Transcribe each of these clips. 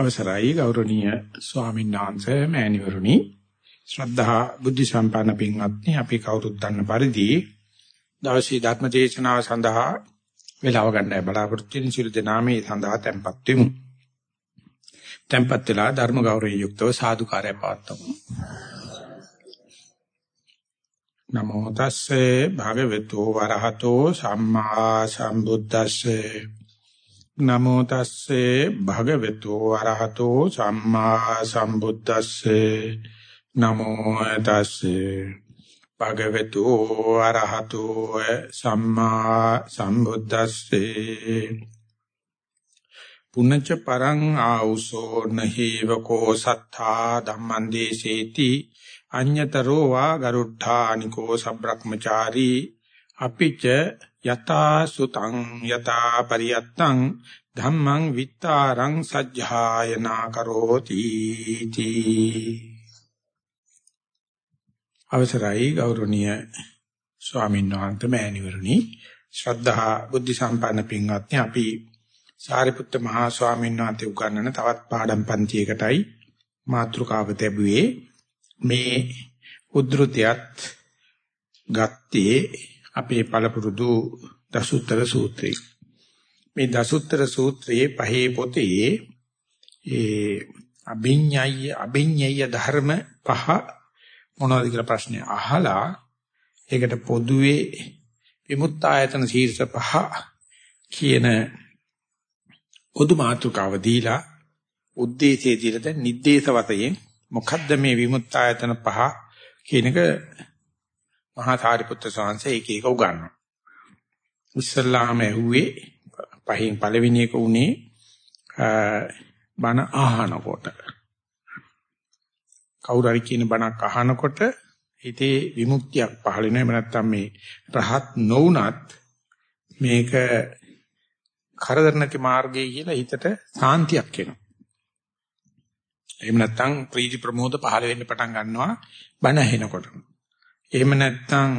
අවසරයි ගෞරවනීය ස්වාමීන් වහන්සේ මෑණිවරුනි ශ්‍රද්ධා බුද්ධ සම්පන්න පින්වත්නි අපි කවුරුත් දන්න පරිදි දවසේ ධර්ම දේශනාව සඳහා වේලාව ගන්නයි බලාපොරොත්තු වෙන සියලු දෙනාම ඒ සඳහා tempත් වෙමු. tempත් වෙලා ධර්ම ගෞරවයෙන් යුක්තව සාදුකාරය පවත්වමු. නමෝ තස්සේ භගවතු වරහතෝ සම්මා සම්බුද්දස්සේ නමෝ තස්සේ භගවතු අරහතෝ සම්මා සම්බුද්දස්සේ. නමෝ තස්සේ භගවතු අරහතෝ සම්මා සම්බුද්දස්සේ. පුනච්ච පරං ආ우සෝ නහේව කෝ සත්තා ධම්මං දේසේති අඤ්‍යතරෝ වා ගරුට්ඨානිකෝ සබ්‍රක්‍මචාරී. අපිච යතා සුතං යතා පරියත්තං ධම්මං විත්තාරං සජ්ජායනා කරෝති තී. අවසරයි ගෞරවනීය ස්වාමීන් වහන්සේ මෑණිවරණි ශ්‍රද්ධා බුද්ධ සම්පන්න පින්වත්නි අපි සාරිපුත්ත මහා ස්වාමීන් වහන්සේ උගන්වන තවත් පාඩම් පන්තියකටයි මාතෘකාව ලැබුවේ මේ උද්ෘතයත් ගත්තේ අපේ පළපුරුදු දසුත්තර සූත්‍රය. මේ දසුත්තර සූත්‍රයේ පහේ පොතේ ඒ අභිඤ්ඤය අභිඤ්ඤය ධර්ම පහ මොනවද කියලා ප්‍රශ්නේ අහලා ඒකට පොදුවේ විමුක්ත ආයතන ශීර්ෂ පහ කියන පොදු මාතෘකාව දීලා උද්දේශයේ දීලා දැන් නිද්දේශ වතයෙන් මොකද්ද මේ විමුක්ත ආයතන පහ කියන එක මහා සාරිපුත්‍ර ස්වාමීන් එක එක උගන්වනවා. ඉස්සල්ලාම ඇහුවේ පහින් පළවෙනි එක උනේ බණ අහනකොට. කවුරු හරි කියන බණක් අහනකොට හිතේ විමුක්තියක් පහළ වෙනවා. එහෙම නැත්නම් මේ රහත් නොවුනත් මේක කරදර නැති මාර්ගය කියලා හිතට සාන්තියක් එනවා. එහෙම නැත්නම් ප්‍රීති ප්‍රමෝද පහළ වෙන්න පටන් ගන්නවා බණ ඇහෙනකොට. එහෙම නැත්නම්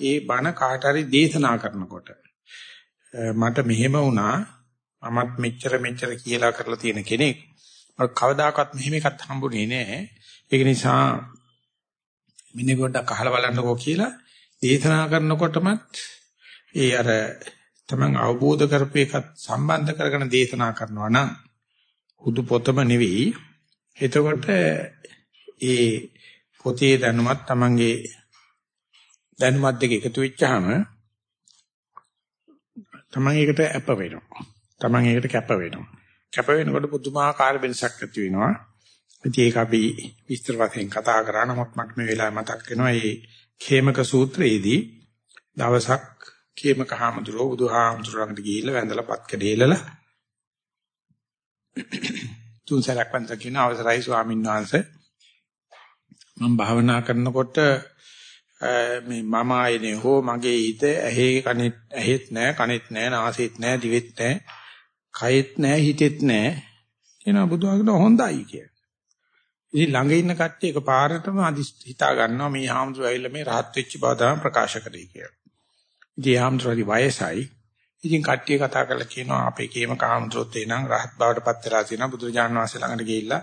ඒ බණ කාට හරි දේශනා කරනකොට මට මෙහෙම වුණා. මමත් මෙච්චර මෙච්චර කියලා කරලා තියෙන කෙනෙක්. මම කවදාකවත් මෙහෙම එකක් හම්බුනේ නැහැ. ඒක නිසා මිනිහ පොඩ්ඩක් අහලා බලන්නකෝ කියලා දේශනා කරනකොටමත් ඒ අර තමන් අවබෝධ කරපු එකත් සම්බන්ධ කරගෙන දේශනා කරනවා නම් හුදු පොතම නෙවෙයි. එතකොට ඒ පොතේ දැනුමත් තමන්ගේ දැනුමත් දෙක එකතු වෙච්චාම තමන් ඒකට අප වෙනවා. තමන් ඒකට කැප වෙනවා. කැප වෙනකොට පුදුමාකාර වෙනසක් ඇති වෙනවා. ඉතින් ඒක අපි විස්තර වශයෙන් කතා කරා නමුත් මට මේ වෙලාවේ මතක් වෙනවා මේ khemaka සූත්‍රයේදී දවසක් khemaka හාමුදුරුවෝ බුදුහාමුදුරුවන්ට ගිහිල්ලා වැඳලා පත් කඩේලලා තුන් සැරයක් වන්ද කියන අවසරයි ස්වාමීන් වහන්සේ මම භාවනා කරනකොට මේ මම ආයනේ හෝ මගේ හිත ඇහි කනෙත් ඇහෙත් නැහැ කනෙත් නැහැ නාසෙත් නැහැ දිවෙත් නැහැ කයෙත් නැහැ හිතෙත් නැහැ කියනවා බුදුහාමුදුරුවෝ හොඳයි කියලා. ඉතින් ළඟ ඉන්න කට්ටිය එකපාරටම හිතා ගන්නවා මේ හාමුදුරුවෝ ඇවිල්ලා මේ rahat වෙච්ච බව තමයි ප්‍රකාශ කරේ කියලා. ඉතින් හාමුදුරුවෝගේ වයසයි. ඉතින් කට්ටිය කතා කරලා කියනවා අපේ කේම කාමුද්‍රොත් එනං rahat බවට පත් වෙලා තියෙනවා බුදුරජාණන් වහන්සේ ළඟට ගිහිල්ලා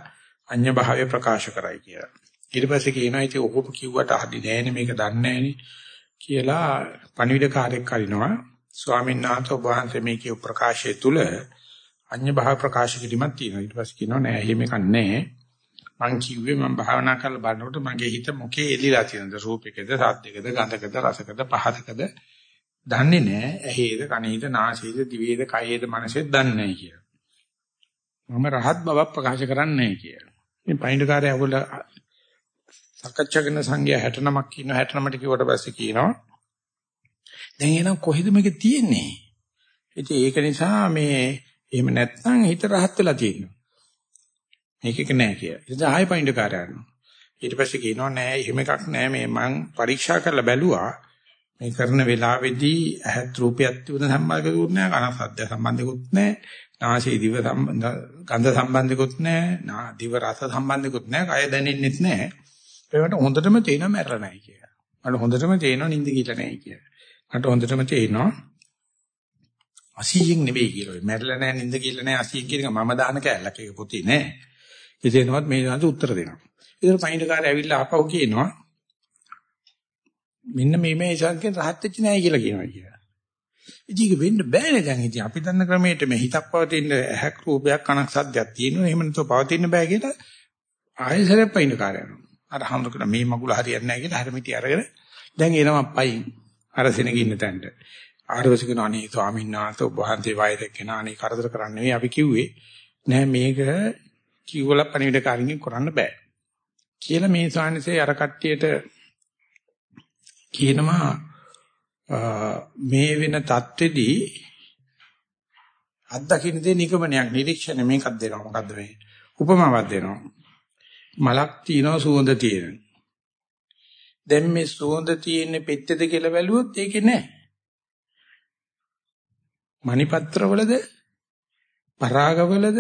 අඤ්‍ය භාවය ප්‍රකාශ කරයි කියලා. ඊට පස්සේ කියනවා ඉතින් ඔහොම කිව්වට අහදි නෑනේ මේක දන්නේ නෑනේ කියලා පණිවිඩ කාර්යයක් කරිනවා ස්වාමීන් වහන්සේ ඔබ වහන්සේ මේ කියු ප්‍රකාශය තුල අඤ්‍ය භාව ප්‍රකාශ කිරීමක් තියෙනවා. ඊට පස්සේ කියනවා නෑ එහෙම එකක් නෑ. මං කිව්වේ මම භාවනා කරලා බලනකොට මගේ හිත මොකේ එලිලා තියෙනද රූපයකද සාද්දයකද ගන්ධකද රසකද පහතකද? දන්නේ නෑ. ඇහේද කනේද නාසයේද දිවේද කයේද මනසේද දන්නේ නෑ කියලා. මම රහත් බවක් ප්‍රකාශ කරන්නේ නෑ කියලා. මේ පයින්ඩකාරය අවුල සාකච්ඡා කරන සංඛ්‍යා 69ක් ඉන්නවා 69ට කිව්වට පස්සේ කියනවා දැන් එහෙනම් කොහෙද මේක තියෙන්නේ? ඉතින් ඒක නිසා මේ එහෙම නැත්නම් හිත රහත් වෙලා තියෙනවා. මේකක නෑ කියලා. ඉතින් ආයෙ පයින්ඩ කාර්යයන්නවා ඊට පස්සේ කියනවා නෑ එහෙම එකක් නෑ. මේ මං පරීක්ෂා කරලා බැලුවා. මේ කරන වෙලාවේදී ඇහත් රූපයක් තිබුණ සම්බන්ධකුත් නෑ කන සද්ද සම්බන්ධකුත් නෑ නාසයේ දිව සම්බන්ධ ගන්ධ සම්බන්ධකුත් නෑ නා දිව රස සම්බන්ධකුත් නෑ කය දැනෙන්නෙත් නෑ. ඒකට හොඳටම තේනවා මැරලා නැහැ කියලා. මට හොඳටම තේනවා නිින්ද කියලා නැහැ කියලා. මට හොඳටම තේනවා 80න් නෙවෙයි කියලා. මැරිලා නැහැ නින්ද කියලා නැහැ 80න් කියන එක මම දාන කැලලක් ඒක පොතේ නෑ. ඉතින්වත් මේ දාන උත්තර දෙනවා. ඉතින් පයින්ඩකාරය ඇවිල්ලා ආපහු කියනවා මෙන්න මේ මේ සංකේත රහත් වෙච්ච නෑ කියලා කියනවා කියලා. ඉතින් ඒක වෙන්න බෑනේ දැන් ඉතින් අපි දන්න ක්‍රමයට මේ හිතක් පවතින ඇහක් රූපයක් කනක් සද්දයක් තියෙනවා. එහෙම නැත්නම් පවතින්න බෑ කියලා ආයෙසරේ පයින්ඩකාරය යනවා. අර හඳුකන මේ මගුල හරියන්නේ නැහැ කියලා හැරමිටි අරගෙන දැන් එනවා පයින් අර සෙනග ඉන්න තැනට. ආරවසික අනේ ස්වාමීන් වහන්සේ ඔබ වහන්සේ වෛරයක් කෙනා අනේ කරදර කරන්නේ නෙවෙයි අපි කිව්වේ. නෑ මේක කිව්වල පණිවිඩ කාරින්ගෙන් කරන්න බෑ. කියලා මේ සානිසේ අර කට්ටියට කියනවා මේ වෙන தත්ත්වෙදී අත්දකින්න දේ නිගමනයක් නිරීක්ෂණ මේකක් දෙනවා. මොකද්ද මේ? උපමාවක් දෙනවා. මලක් තියනවා සුවඳ තියෙන දැන් මේ සුවඳ තියෙන්නේ පෙත්තේද කියලා බැලුවොත් ඒකේ නෑ මණිපත්‍රවලද පරාගවලද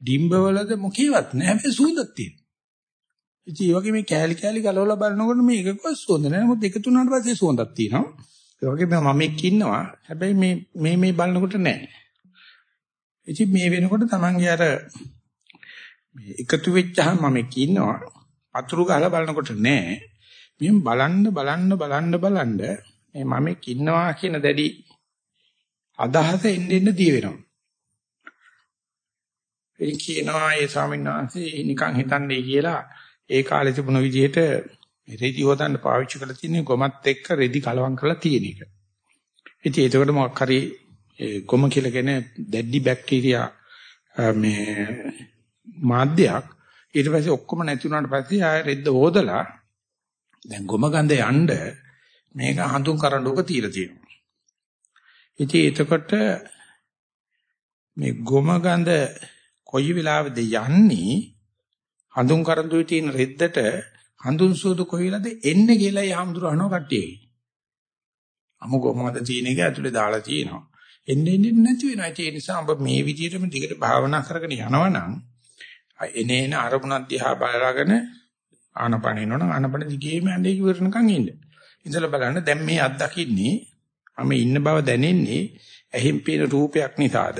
ඩිම්බවලද මොකේවත් නෑ හැබැයි සුවඳක් තියෙනවා. ඉතින් ඒ වගේ මේ කෑලි කෑලි ගලවලා බලනකොට මේක කොහොමද සුවඳ නෑ නමුත් එකතු වුණාට පස්සේ සුවඳක් තියෙනවා. ඒ වගේ මම එක්ක ඉන්නවා හැබැයි මේ මේ මේ බලනකොට නෑ. ඉතින් මේ වෙනකොට Tamange අර මේ එකතු වෙච්චහම මම එක්ක ඉන්නවා අතුරු ගහලා බලනකොට නෑ. මෙම් බලන්න බලන්න බලන්න බලන්න මේ මම එක්ක ඉන්නවා කියන දැඩි අදහස එන්න එන්න දී වෙනවා. ඒ කියනවා ඒ ස්වාමීන් වහන්සේ නිකන් හිතන්නේ කියලා ඒ කාලේ තිබුණ විදිහට රෙදි හොදන්න පාවිච්චි කරලා තියෙන ගොමත් එක්ක රෙදි කලවම් කරලා තියෙන එක. ඉතින් ඒකට මොකක් හරි ගොම කියලා කියන දැඩි බැක්ටීරියා මේ මාධ්‍යයක් ඊට පස්සේ ඔක්කොම නැති වුණාට පස්සේ ආය රෙද්ද හොදලා දැන් ගොම ගඳ යන්න මේක හඳුන් කරඬුක තියලා තියෙනවා. ඉතින් එතකොට මේ ගොම ගඳ කොයි වෙලාවෙද යන්නේ හඳුන් කරඬුවේ තියෙන රෙද්දට හඳුන් සූදු කොයිලාද එන්නේ කියලා යහම්දුරහනෝ කට්ටියයි. අමු ගොමද තියෙන එක ඇතුලේ දාලා තියෙනවා. එන්නේ එන්නේ නැති වෙනවා. ඒ නිසා ඔබ මේ විදිහටම දිගට භාවනා කරගෙන යනවනම් එනේන අරමුණක් දිහා බලලාගෙන ආනපනිනවනම් ආනපන දිගේම ඇඳේ ඉවරනකන් ඉන්න. ඉතල බලන්න දැන් මේ අත්දකින්නේ මම ඉන්න බව දැනෙන්නේ ඇහිම් පේන රූපයක් නිසාද?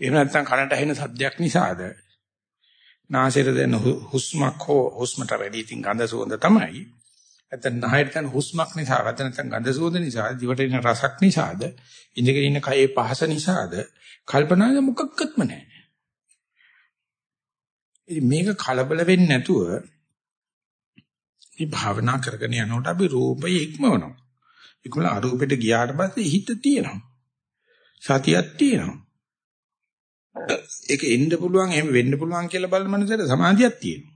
එහෙම නැත්නම් කනට ඇහෙන සද්දයක් නිසාද? නාසයට දැන හුස්මක් හෝ හුස්මට වැඩි ඉතින් ගඳ සුවඳ තමයි. නැත්නම් නහයට දැන හුස්මක් නිසා නැත්නම් ගඳ සුවඳ නිසා දිවට එන රසක් නිසාද? ඉඳගෙන ඉන්න කයේ පහස නිසාද? කල්පනාද මොකක්වත්ම නැහැ. ඉතින් මේක කලබල වෙන්නේ නැතුව මේ භාවනා කරගෙන යනකොට අපි රූපය ඉක්මවනවා ඒකවල අරූපෙට ගියාට පස්සේ හිත තියෙනවා. සතියක් තියෙනවා. ඒක එන්න පුළුවන් එහෙම වෙන්න පුළුවන් කියලා බලන මනසට සමාධියක් තියෙනවා.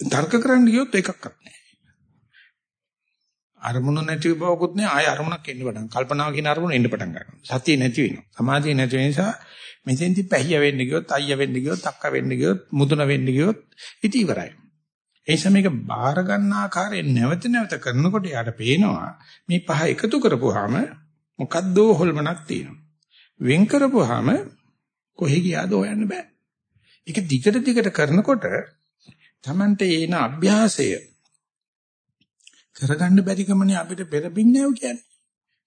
තර්ක කරන්න ගියොත් එකක්වත් නැහැ. අරමුණ නැති බවකුත් නැහැ ආය අරමුණක් එන්න පටන් කල්පනාව කියන අරමුණ එන්න පටන් ගන්නවා. සතිය නැති වෙනවා. සමාධිය නැති වෙන නිසා මෙතෙන්දි පැහිය වෙන්න ගියොත් අයියා වෙන්න ගියොත් අක්කා වෙන්න ගියොත් මුදුන වෙන්න ගියොත් ඉති ඉවරයි. ඒ නිසා මේක බාර ගන්න ආකාරයෙන් නැවත නැවත කරනකොට යාට පේනවා මේ පහ එකතු කරපුවාම මොකද්ද හොල්මනක් තියෙනවා. වෙන් කරපුවාම කොහෙ ගියාද හොයන්න බෑ. ඒක දිගට දිගට කරනකොට Tamante එන අභ්‍යාසය කරගන්න බැරි කමනේ අපිට පෙරපින්නේව කියන්නේ.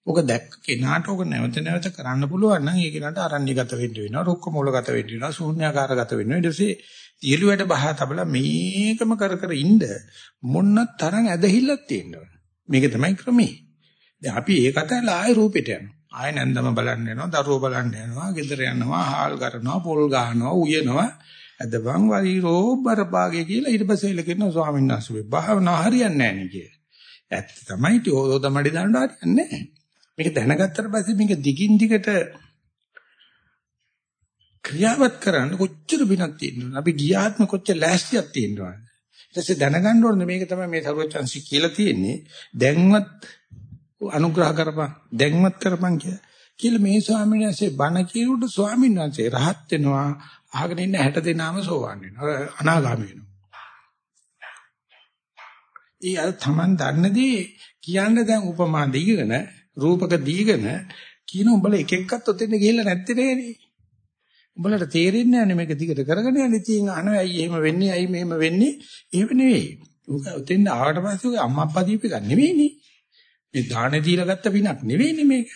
ඔක දැක්ක කෙනාට ඔක නැවත නැවත කරන්න පුළුවන් නම් ඒ කෙනාට අරණ්‍යගත වෙන්න වෙනවා, රුක්ක මූලගත වෙන්න වෙනවා, ශූන්‍යාකාරගත වෙන්න වෙනවා. ඊට පස්සේ තියලුවට බහා තබලා මේකම කර කර ඉන්න මොන්න තරම් ඇදහිල්ලක් තියෙනවද? මේක තමයි ක්‍රමේ. දැන් අපි ඒක අතලා ආය රූපෙට යනවා. ආය නැන්දම බලන්න යනවා, දරුවෝ බලන්න යනවා, ගෙදර යනවා, හාල් කරනවා, පොල් ගහනවා, උයනවා. අදබන් වරිරෝ බරපාගේ කියලා ඊට පස්සේ ඉලකින ස්වාමීන් වහන්සේ භාවනා හරියන්නේ නැහැ නේ කිය. ඇත්ත තමයි ටි ඕදමඩි දාන්න හරියන්නේ නැහැ. මේක දැනගත්තට පස්සේ මේක දිගින් දිගට ක්‍රියාවත් කරන්න කොච්චර බිනක් තියෙනවද? අපි ගියාත්ම කොච්චර ලෑස්තියක් තියෙනවද? ඊට පස්සේ දැනගන්න ඕනේ මේක තමයි මේ සරුවචන්සි කියලා තියෙන්නේ. දැන්වත් අනුග්‍රහ කරපන්, දැන්වත් කරපන් කියලා. කියලා මේ ස්වාමීන් වහන්සේ බණ කියනකොට ස්වාමීන් වහන්සේ රහත් වෙනවා. අහගෙන ඉන්න 60 දෙනාම සෝවන් වෙනවා. අනාගාමී වෙනවා. ඊ අර තමන් දන්නදී කියන්න දැන් උපමා දීගෙන රූපක දීගෙන කියන උඹලා එක එක්කත් ඔතෙන් ගිහිල්ලා නැත්තේ නේනේ. උඹලට තේරෙන්නේ නැහැ මේක දිගට කරගෙන යන්න ඉතින් අහනවා ඇයි එහෙම වෙන්නේ ඇයි මෙහෙම වෙන්නේ එහෙම නෙවෙයි. උක උතෙන් ආවට පස්සේ උගේ අම්මා අප්පා දීප එක නෙවෙයිනේ. මේ දාන දීලා ගත්ත පිනක් නෙවෙයිනේ මේක.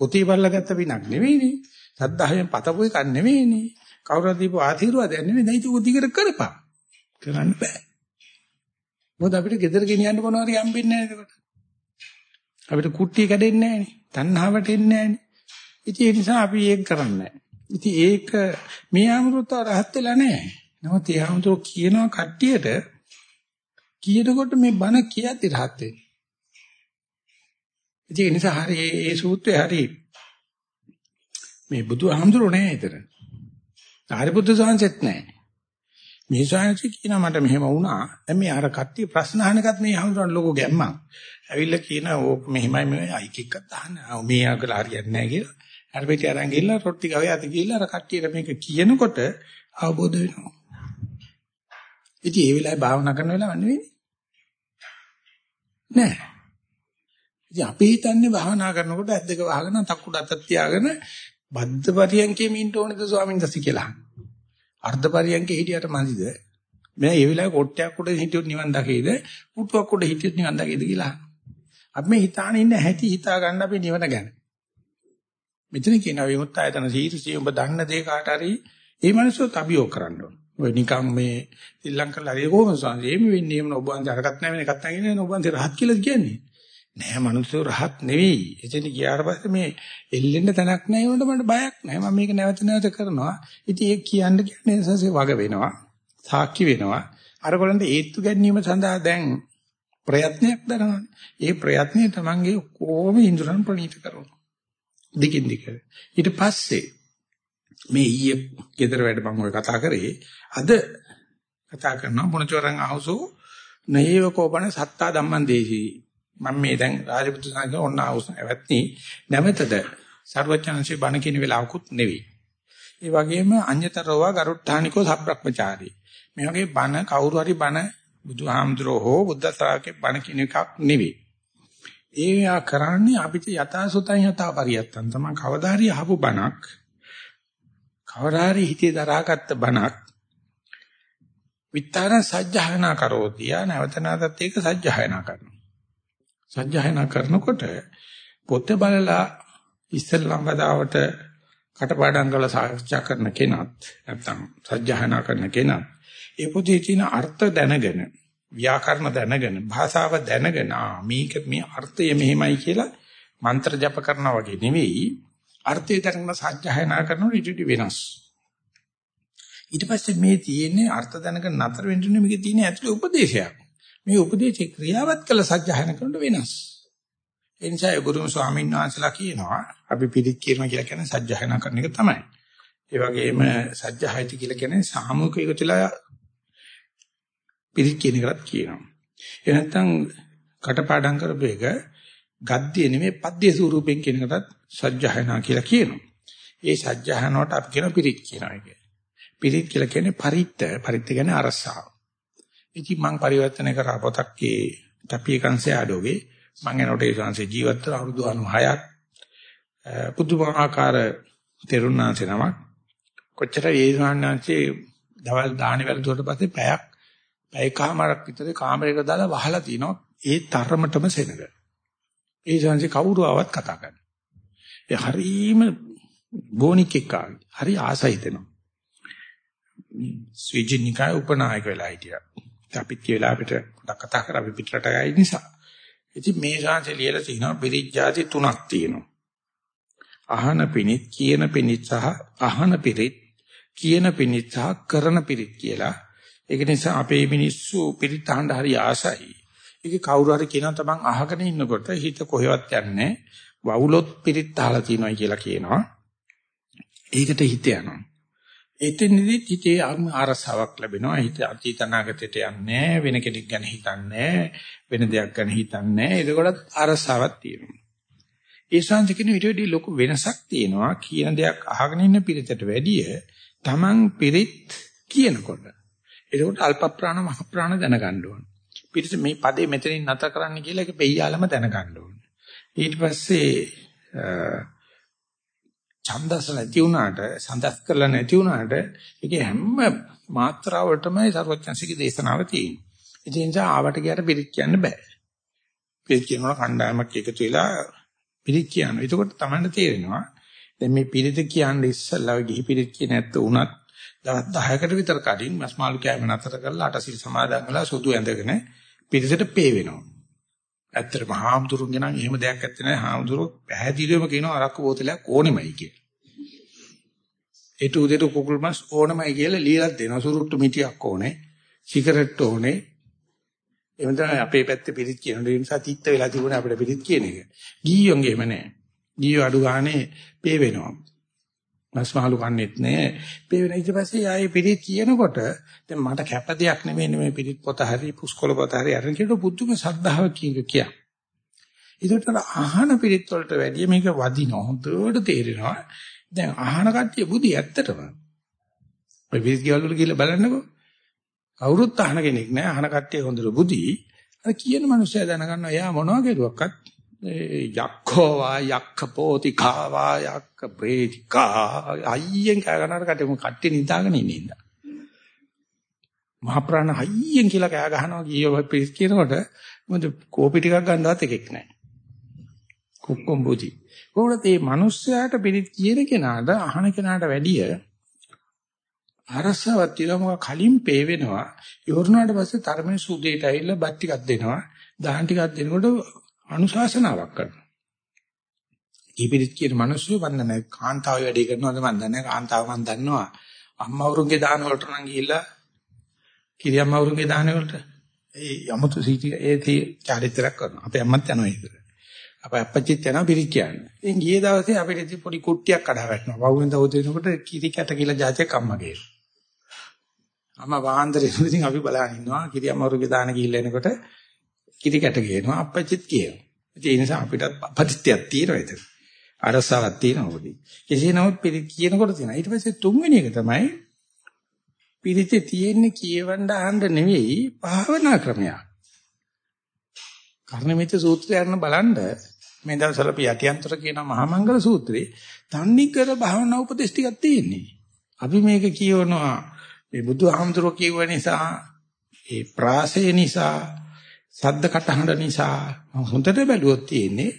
පොතේ බලලා ගත්ත පිනක් නෙවෙයිනේ. සද්ධායෙන් පතපු එකක් නෙවෙයිනේ. කවුරුද දීපු ආශිර්වාදයක් නෙවෙයි. දැන් ඒක දිගට කරපන්. කරන්න බෑ. මොකද අපිට ගෙදර ගෙනියන්න මොනවා හරි හම්බෙන්නේ නැහැ එතකොට. අපිට කුට්ටිය කැඩෙන්නේ නැහනේ. තණ්හාවට එන්නේ නැහනේ. ඉතින් ඒ නිසා අපි ඒක කරන්නේ නැහැ. ඉතින් ඒක මේ ආමෘත රහත් වෙලා නැහැ. නමුත් ඒ ආමෘත කියනවා කට්ටියට කියනකොට මේ බණ කියද්දි රහත් වෙන්නේ. ඉතින් ඒ නිසා හරි ඒ සූත්‍රය හරි මේ බුදුහාමුදුරුවෝ නෑ ඊතර. සාරිපුත්‍ර සාංශෙත් නෑ. මේ සාංශ කියනවා මට මෙහෙම වුණා. දැන් මේ අර කට්ටිය ප්‍රශ්න අහනකත් මේ හඳුනන ලොකු ගැම්මක්. ඇවිල්ලා කියන ඕක මෙහෙමයි මේ අයික් එකක් දාන්න. මේ අකල හරියන්නේ නෑ කියලා. අර පිටි අරන් ගිහලා රොට්ටි ගාවේ අත ගිහලා අර කට්ටියට මේක කියනකොට අවබෝධ වෙනවා. ඉතින් ඒ වෙලාවේ භාවනා කරන වෙලාව නෙවෙයි. නෑ. ඉතින් අපි හිතන්නේ භාවනා කරනකොට ඇද්දක වහගෙන තක්කුඩ අතක් තියාගෙන බද්ධ පරියන්කේම ඉන්න ඕනේද ස්වාමීන් වහන්සේ කියලා. අර්ධ පරියන්කේ හිටියට මන්දිද? මම ඒ වෙලාවේ කොට්ටයක් උඩ හිටියොත් නිවන් දකේද? පුටුවක් උඩ හිටියොත් නිවන් දකේද කියලා. අපි මේ හිතාන ඉන්න හැටි හිතා ගන්න අපි නිවන ගැන. මෙතන කියනවා විමුක්ත ආයතන සීරසී ඔබ දන්න දේ කාට හරි ඒ මනසොත් අභියෝග කරන්න ඕන. ඔය නිකන් මේ ශ්‍රී ලංකාවේ හරි කොහොමද සාන්ති එහෙම වෙන්නේ එහෙම ඔබ වන්ද අරකට නැහැ වෙන එකක් නැහැ නේ ඔබ වන්ද රහත් කියලා කියන්නේ. නෑ මනුස්සයෝ රහත් නෙවෙයි. එතන ගියාට පස්සේ මේ එල්ලෙන්න තැනක් නැහැ උන්ට මට බයක් නැහැ. මම මේක නැවත නැවත කරනවා. ඉතින් ඒක කියන්න කියන්නේ සසේ වග වෙනවා. සාක්ෂි වෙනවා. අරගොල්ලන්ට ඒත්තු ගැනීම සඳහා දැන් ප්‍රයත්නයක් දරනවා. ඒ ප්‍රයත්නය තමන්ගේ කොහොම ඉන්ද්‍රයන් ප්‍රණීත කරනවා. දිගින් දිග. ඊට පස්සේ මේ ඊයේ ගෙදර වැඩ මම ඔය කතා කරේ අද කතා කරනවා මොනචරන් අහසෝ නේව කෝපන සත්තා ධම්මං දේශී මම මේ දැන් රාජපුත්‍ර සංඝ ඔන්න ආවුස් නැවත්නි නැමෙතද ਸਰවඥාන්සේ බණ කියන වෙලාවකුත් නෙවෙයි. ඒ වගේම අඤ්‍යතරව ගරුට්ටානිකෝ සබ්‍රක්‍මචාරී. මේ වගේ බණ කවුරු හරි බණ බුදුහාමුදුරෝ හෝ බුද්ධ ශ්‍රාවකේ බණ කියන එකක් නෙවෙයි. ඒවා කරන්නේ අපිට යථාසුතං යථා පරියත්තන් තමයි කවදා හරි අහපු බණක් කවදා හරි හිතේ දරාගත්ත බණක් විතර සජ්ජහනා කරෝතිය නැවත නැවතත් ඒක සජ්ජහනා කරනවා සජ්ජායනා කරනකොට පොත බලලා ඉස්සෙල්ලාම වදාවට කටපාඩම් කරලා සාකච්ඡා කරන කෙනත් නැත්තම් සජ්ජායනා කරන කෙනත් ඒ පොතේ තියෙන අර්ථ දැනගෙන ව්‍යාකරණ දැනගෙන භාෂාව දැනගෙන මේක මේ අර්ථය මෙහෙමයි කියලා මන්ත්‍ර ජප කරනවා වගේ නෙවෙයි අර්ථය දැනගෙන සජ්ජායනා කරනකොට ඊට වෙනස් ඊට පස්සේ මේ තියෙන්නේ අර්ථ දැනගෙන නතර වෙන්න මේකේ තියෙන ඇතුලේ උපදේශයක් මේ උපදේශේ ක්‍රියාවත් කළ සත්‍යයන කරනට වෙනස්. ඒ නිසා ගුරුම ස්වාමීන් වහන්සේලා කියනවා අපි පිළිත් කියනවා කියලා කියන්නේ සත්‍යයන කරන එක තමයි. ඒ වගේම සත්‍යයයිති කියලා කියන්නේ සාමූහික එකතුලා පිළිත් කියන එකත් කියනවා. ඒ නැත්තම් කටපාඩම් කරපු එක ගද්දිය නෙමෙයි පද්‍ය ස්වරූපෙන් කියන එකටත් සත්‍යයනා කියලා කියනවා. ඒ සත්‍යයනට අපි කියන පිළිත් කියනවා ඒක. පිළිත් කියලා කියන්නේ පරිත්ත පරිත්ත කියන්නේ අරසාව. ඉතින් මම පරිවර්තනය කරා පොතක් ඒ තපිය කංශය ආඩෝගේ මම එනකොට ඒ සංසේ ජීවත් වුණ අවුරුදු 96ක් පුදුමාකාර තෙරුණාංශ නමක් කොච්චර ඒ ස්වාමීනාංශේ දවල් දාහනේ වැළඳුවට පස්සේ පැයක් පැයකමාරක් විතර කාමරයකට දාලා වහලා තිනවා ඒ තරමටම සෙනග. ඒ සංසේ කවුරු ආවත් කතා කරනවා. ඒ හරීම බොනික් එක්ක හරි ආසයි දෙනවා. ස්විජිනිකාය උපනායක වෙලා හිටියා. අපිත් කියලා අපිට පොඩක් කතා කරා අපි පිටරට ගිය නිසා. ඉතින් මේ ශාංශය ලියලා තිනවා පිරිජ්ජාති තුනක් තියෙනවා. අහන පිනිත් කියන පිනිත් සහ අහන පිරිත් කියන පිනිත් සහ කරන පිරිත් කියලා. ඒක නිසා අපේ මිනිස්සු පිරිත් අහන්න හරි ආසයි. ඒක කවුරු හරි කියනවා තමන් අහගෙන ඉන්නකොට හිත කොහෙවත් යන්නේ වවුලොත් පිරිත් අහලා තියෙනවා කියලා කියනවා. ඒකට හිත යනවා. එතනදි හිතේ ආරසාවක් ලැබෙනවා. හිත අතීත අනාගතයට යන්නේ වෙන කෙනෙක් ගැන හිතන්නේ වෙන දෙයක් ගැන හිතන්නේ. එතකොට ආරසාවක් තියෙනවා. ඒ ශාන්තිකින විදිහට ලොකු වෙනසක් තියෙනවා. කියන දෙයක් අහගෙන ඉන්න පිරිතට වැඩිය Taman පිරිත් කියනකොට. එතකොට අල්ප ප්‍රාණ මහ ප්‍රාණ දැනගන්න ඕන. පිරිත මේ පදේ මෙතනින් නැතර කරන්න කියලා ඒක පෙయ్యාලම දැනගන්න ඕන. ඊට පස්සේ ඡන්දස නැති වුණාට සඳස් කරලා නැති වුණාට ඒකේ හැම මාත්‍රාවටමයි සර්වඥසිකේ දේශනාව තියෙන්නේ. ඒ නිසා ආවට ගියට පිළිත් කියන්න බෑ. පිළිත් කියනවා කණ්ඩායමක් එකතු වෙලා පිළිත් කියනවා. එතකොට Tamanne තේරෙනවා දැන් මේ පිළිත් කියන්නේ ඉස්සල්ලා ගිහි පිළිත් කියන ඇත්ත උනත් දවස් 10කට විතර කලින් මස්මාළු කෑම නතර කරලා අටසිල් සමාදන් කළා සුදු ඇඳගෙන පිළිසෙට පේ වෙනවා. ඇත්තටම හාමුදුරුන්ගේ නම් එහෙම දෙයක් ඇත්තේ නැහැ. හාමුදුරුවෝ පැහැදිලිවම කියනවා අරක්කු බෝතලයක් ඕනෙමයි කියලා. ඒට උදේට කුකුල් මස් ඕනෙමයි කියලා ලියලා දෙනවා. සුරුට්ටු මිටියක් ඕනේ. සිගරට් ඕනේ. එහෙම තමයි අපේ පැත්තේ පිළිත් කියන නිසා තිත්ත වෙලා තිබුණේ අපිට පිළිත් කියන එක. ගීයෝන්ගේ එහෙම නැහැ. ගීයෝ අඩු ගානේ පේ වෙනවා. මස්මහලු කන්නේත් නෑ. පේ වෙන ඊට පස්සේ ආයේ පිළිත් කියනකොට දැන් මට කැප දෙයක් නෙමෙයි මේ පිළිත් පොත හරි පුස්කොළ පොත හරි අරන් කියනකොට බුද්ධම සද්ධාව කියන කිය. ඒකට අහන පිළිත් වලට වැඩිය මේක වදිනවා. හොඳට තේරෙනවා. දැන් අහන කට්ටිය බුදි ඇත්තටම. ඔය පිළිත් කියවල වල කියලා බලන්නකෝ. කවුරුත් අහන කෙනෙක් නෑ. අහන කට්ටිය හොඳට බුදි. අර කියන මනුස්සයා දැනගන්නවා එයා මොනවා කරුවක්වත් යක්ඛෝවා යක්ඛපෝතිකාවා යක්ඛ ප්‍රේතිකා අයියෙන් කෑ ගන්නවට කටේ මො කට්ටිය නිදාගෙන ඉන්නේ ඉඳා. මහ ප්‍රාණ අයියෙන් කියලා කෑ ගහනවා කීයෝ පිස් කියනකොට මොකද කෝපි ටිකක් ගන්නවත් එකෙක් නැහැ. කුක්කොම් බුදි. කොහොමද මේ මිනිස්යාට පිළිත් කියන කෙනාට අහන කෙනාට වැඩිය අරසවත් තිරමක කලින් පේ වෙනවා. ඉවරනාට පස්සේ තරමේ සුදේට ඇවිල්ලා බත් ටිකක් දෙනවා. දහන් ටිකක් දෙනකොට අනුශාසනාවක් කරනවා. ඊපිරිත් කියන මිනිස්සු මන් දන්නේ කාන්තාව වැඩි කරනවද මන් දන්නේ කාන්තාව මන් දන්නවා. අම්මවරුන්ගේ දාන වලට නම් ගිහිල්ලා කිරියම්මවරුන්ගේ දාන වලට ඒ යමුතු සීටි ඒ තී චාරිත්‍රාක් කරනවා. අපේ අම්මත් යනවා ඒකට. අපේ අපච්චිත් යනවා පිරිත් කියන්නේ. ඉතින් ගියේ දවසේ අපිට පොඩි කුට්ටියක් කඩා වැටෙනවා. වවුවෙන් දවදිනකොට කිරි කැට කියලා જાතියක් අම්මගේ. අම්මා වාහන්දරේ ඉතින් අපි බලන් ඉන්නවා කිරියම්මවරුන්ගේ දාන ගිහිල්ලා එනකොට කිරි කැට ගේනවා අපච්චිත් කියනවා. ඒ නිසා අපිට පරිත්‍යක් තියෙනවා ඒක. අරසාවක් තියෙනවා පොඩි. කෙසේ නමුත් පිරිත් කියනකොට තියෙනවා. ඊට පස්සේ තුන්වෙනි එක තමයි පිරිතේ තියෙන්නේ කියවන්න අහන්න නෙවෙයි භාවනා ක්‍රමයක්. කර්ණමිත සූත්‍රය අරන් බලන්න මේ දවස්වල අපි යටිඅන්තර කියන මහා මංගල සූත්‍රේ තන්නිකර භාවනා උපදේශ ටිකක් තියෙන්නේ. අපි මේක කියවනවා මේ බුදුහාමුදුරුවෝ කියව නිසා ඒ ප්‍රාසය නිසා සද්ද කටහඬ නිසා හොඳට බැලුවොත් තියෙන්නේ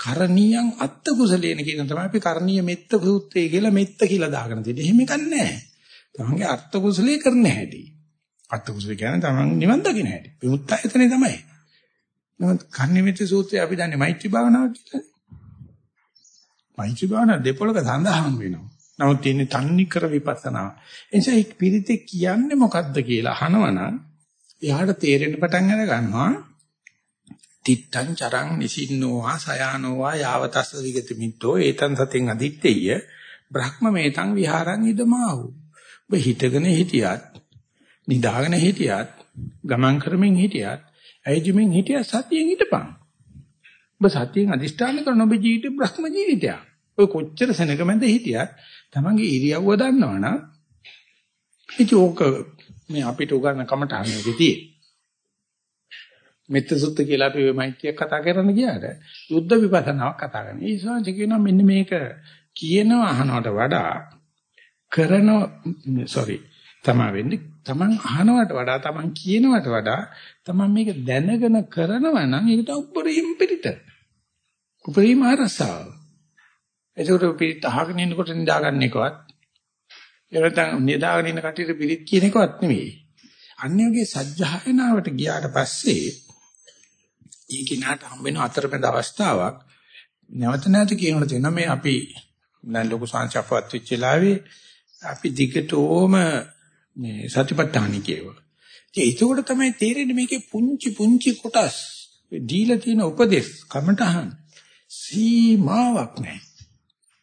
කරණීයන් අත්ත කුසලේන කියන තමයි අපි කරණීය මෙත්ත සූත්‍රය කියලා මෙත්ත කියලා දාගෙන තියෙන්නේ. එහෙම එකක් නැහැ. තමන්ගේ අර්ථ කුසලයේ කරන්න හැටි. අර්ථ කුසලේ කියන්නේ තමන් නිවන් දකින්න හැටි. විමුක්තයතනේ තමයි. නමුත් කර්ණිමිත සූත්‍රය අපි දන්නේ මෛත්‍රී භාවනාව කියලා. මෛත්‍රී භාවනාව දෙපොළක සඳහන් වෙනවා. නමුත් තියෙන්නේ තන්නේ කර විපස්සනා. එනිසා මේ පිරිතේ කියන්නේ මොකද්ද කියලා අහනවනම් එයාට තේරෙන්න පටන් අර ගන්නවා තිත්තං චරං නිසින්නෝවා සයානෝවා යාවතස්ස විගති මිත්තෝ ඒතං සතෙන් අදිත්තේය. බ්‍රහ්මමේතං විහාරං ඉදමාහු. ඔබ හිටගෙන හිටියත් නිදාගෙන හිටියත් ගමන් කරමින් හිටියත් ඇයිජමින් හිටියත් සතියෙන් හිටපන් ඔබ සතියෙන් අදිෂ්ඨාන කරන ඔබ ජීවිතේ බ්‍රහ්ම ජීවිතයක්. ඔය කොච්චර සෙනග මැද හිටියත් තමන්ගේ ඉරියව්ව දන්නවනම් ඒක ඕක මේ අපිට උගන්න කමටහනේදී මෙත්ත සුත්ත කියලා අපි මේ මෛත්‍රිය කතා කරන්න ගියාට යුද්ධ විපස්සනාවක් කතා කරනවා. ඒ ශාන්ති කියනවා මෙන්න මේක කියනවා අහනවට වඩා කරන sorry තමා වෙන්නේ තමන් අහනවට වඩා තමන් කියනවට වඩා තමන් මේක දැනගෙන කරනවා නම් ඒකට උපරිම පිළිත. උපරිම අරසාව. ඒකට පිළිත අහගෙන ඉන්නකොට නිදාගන්න එකවත් එනතන් නිදාගෙන ඉන්න කටියට පිළිත් කියන එකවත් නෙමෙයි. අන්‍යගේ සජ්ජායනාවට ගියාට පස්සේ ඒ කිනාට හම්බෙන අතරමැද අවස්ථාවක් නැවත නැවත කියනකොට තියෙනවා මේ අපි දැන් ලොකු සංසප්පවත් වෙච්ච වෙලාවේ අපි දිගටම මේ සතිපට්ඨාන කියව. ඉතින් ඒකෝට තමයි තේරෙන්නේ මේකේ පුංචි පුංචි කොටස් දීලා තියෙන උපදේශ කමටහන් සීමාවක් නැහැ.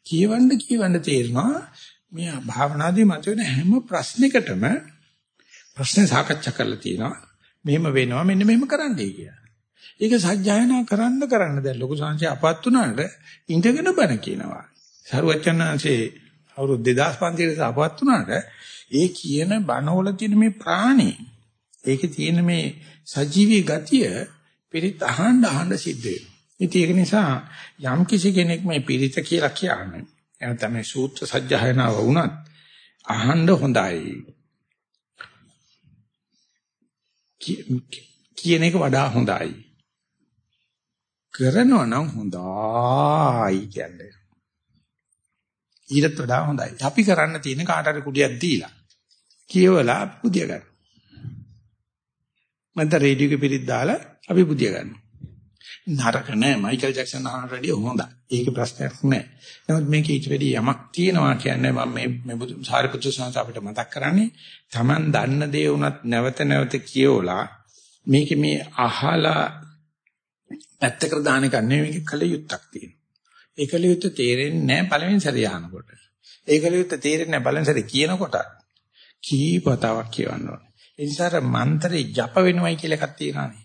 කියවන්න කියවන්න තේරෙනවා මේ භාවනාදී මතුවෙන හැම ප්‍රශ්නයකටම ප්‍රශ්න සාකච්ඡා කරලා තියෙනවා. මෙහෙම වෙනවා මෙන්න මෙහෙම කරන්නයි කියලා. ඒක සත්‍යයනා කරන්න කරන්න දැන් ලොකු සංසය අපත් උනාට ඉඳගෙන බණ කියනවා. සරුවචනාංශේ අවුරුදු 2500 අපත් උනාට ඒ කියන බණවල තියෙන මේ ප්‍රාණි ඒකේ තියෙන මේ සජීවී ගතිය පිරිත් අහන්න අහන්න සිද්ධ වෙනවා. ඉතින් ඒක නිසා යම් කිසි කෙනෙක් මේ පිරිත කියලා කියන්නේ එනතම මේ සූත්‍ර සජ්ජායනාව වුණත් අහන්න හොඳයි. කියන එක වඩා හොඳයි. කරනවා නම් හොඳයි කියන්නේ. ඊටත් වඩා හොඳයි. අපි කරන්න තියෙන කාට හරි කුඩියක් දීලා කියවලා පුදිය ගන්න. මන්ට රේඩියෝ එකේ පිරිත් දාලා අපි පුදිය ගන්නවා. නරක නෑ මයිකල් ජැක්සන් අහන රේඩියෝ හොඳයි. ඒක ප්‍රශ්නයක් නෑ. නමුත් මේක ඊට වැඩි යමක් තියෙනවා කියන්නේ මම මේ මේ බුදු සාරිපුත්‍ර සංස අපිට මතක් කරන්නේ Taman දන්න දේ වුණත් නැවත නැවත කියවලා මේක මේ අහලා පැත්තකට දාන එක නෙවෙයි මේක කල යුත්තක් තියෙනවා. ඒ කල යුත්ත තේරෙන්නේ නැහැ පළවෙනි සැරේ අහනකොට. ඒ කල යුත්ත තේරෙන්නේ නැහැ පළවෙනි සැරේ කියනකොට. කීපතාවක් කියවන්න ඕනේ. ඒ නිසා මන්ත්‍රේ ජප වෙනවයි කියලා එකක් තියෙනවානේ.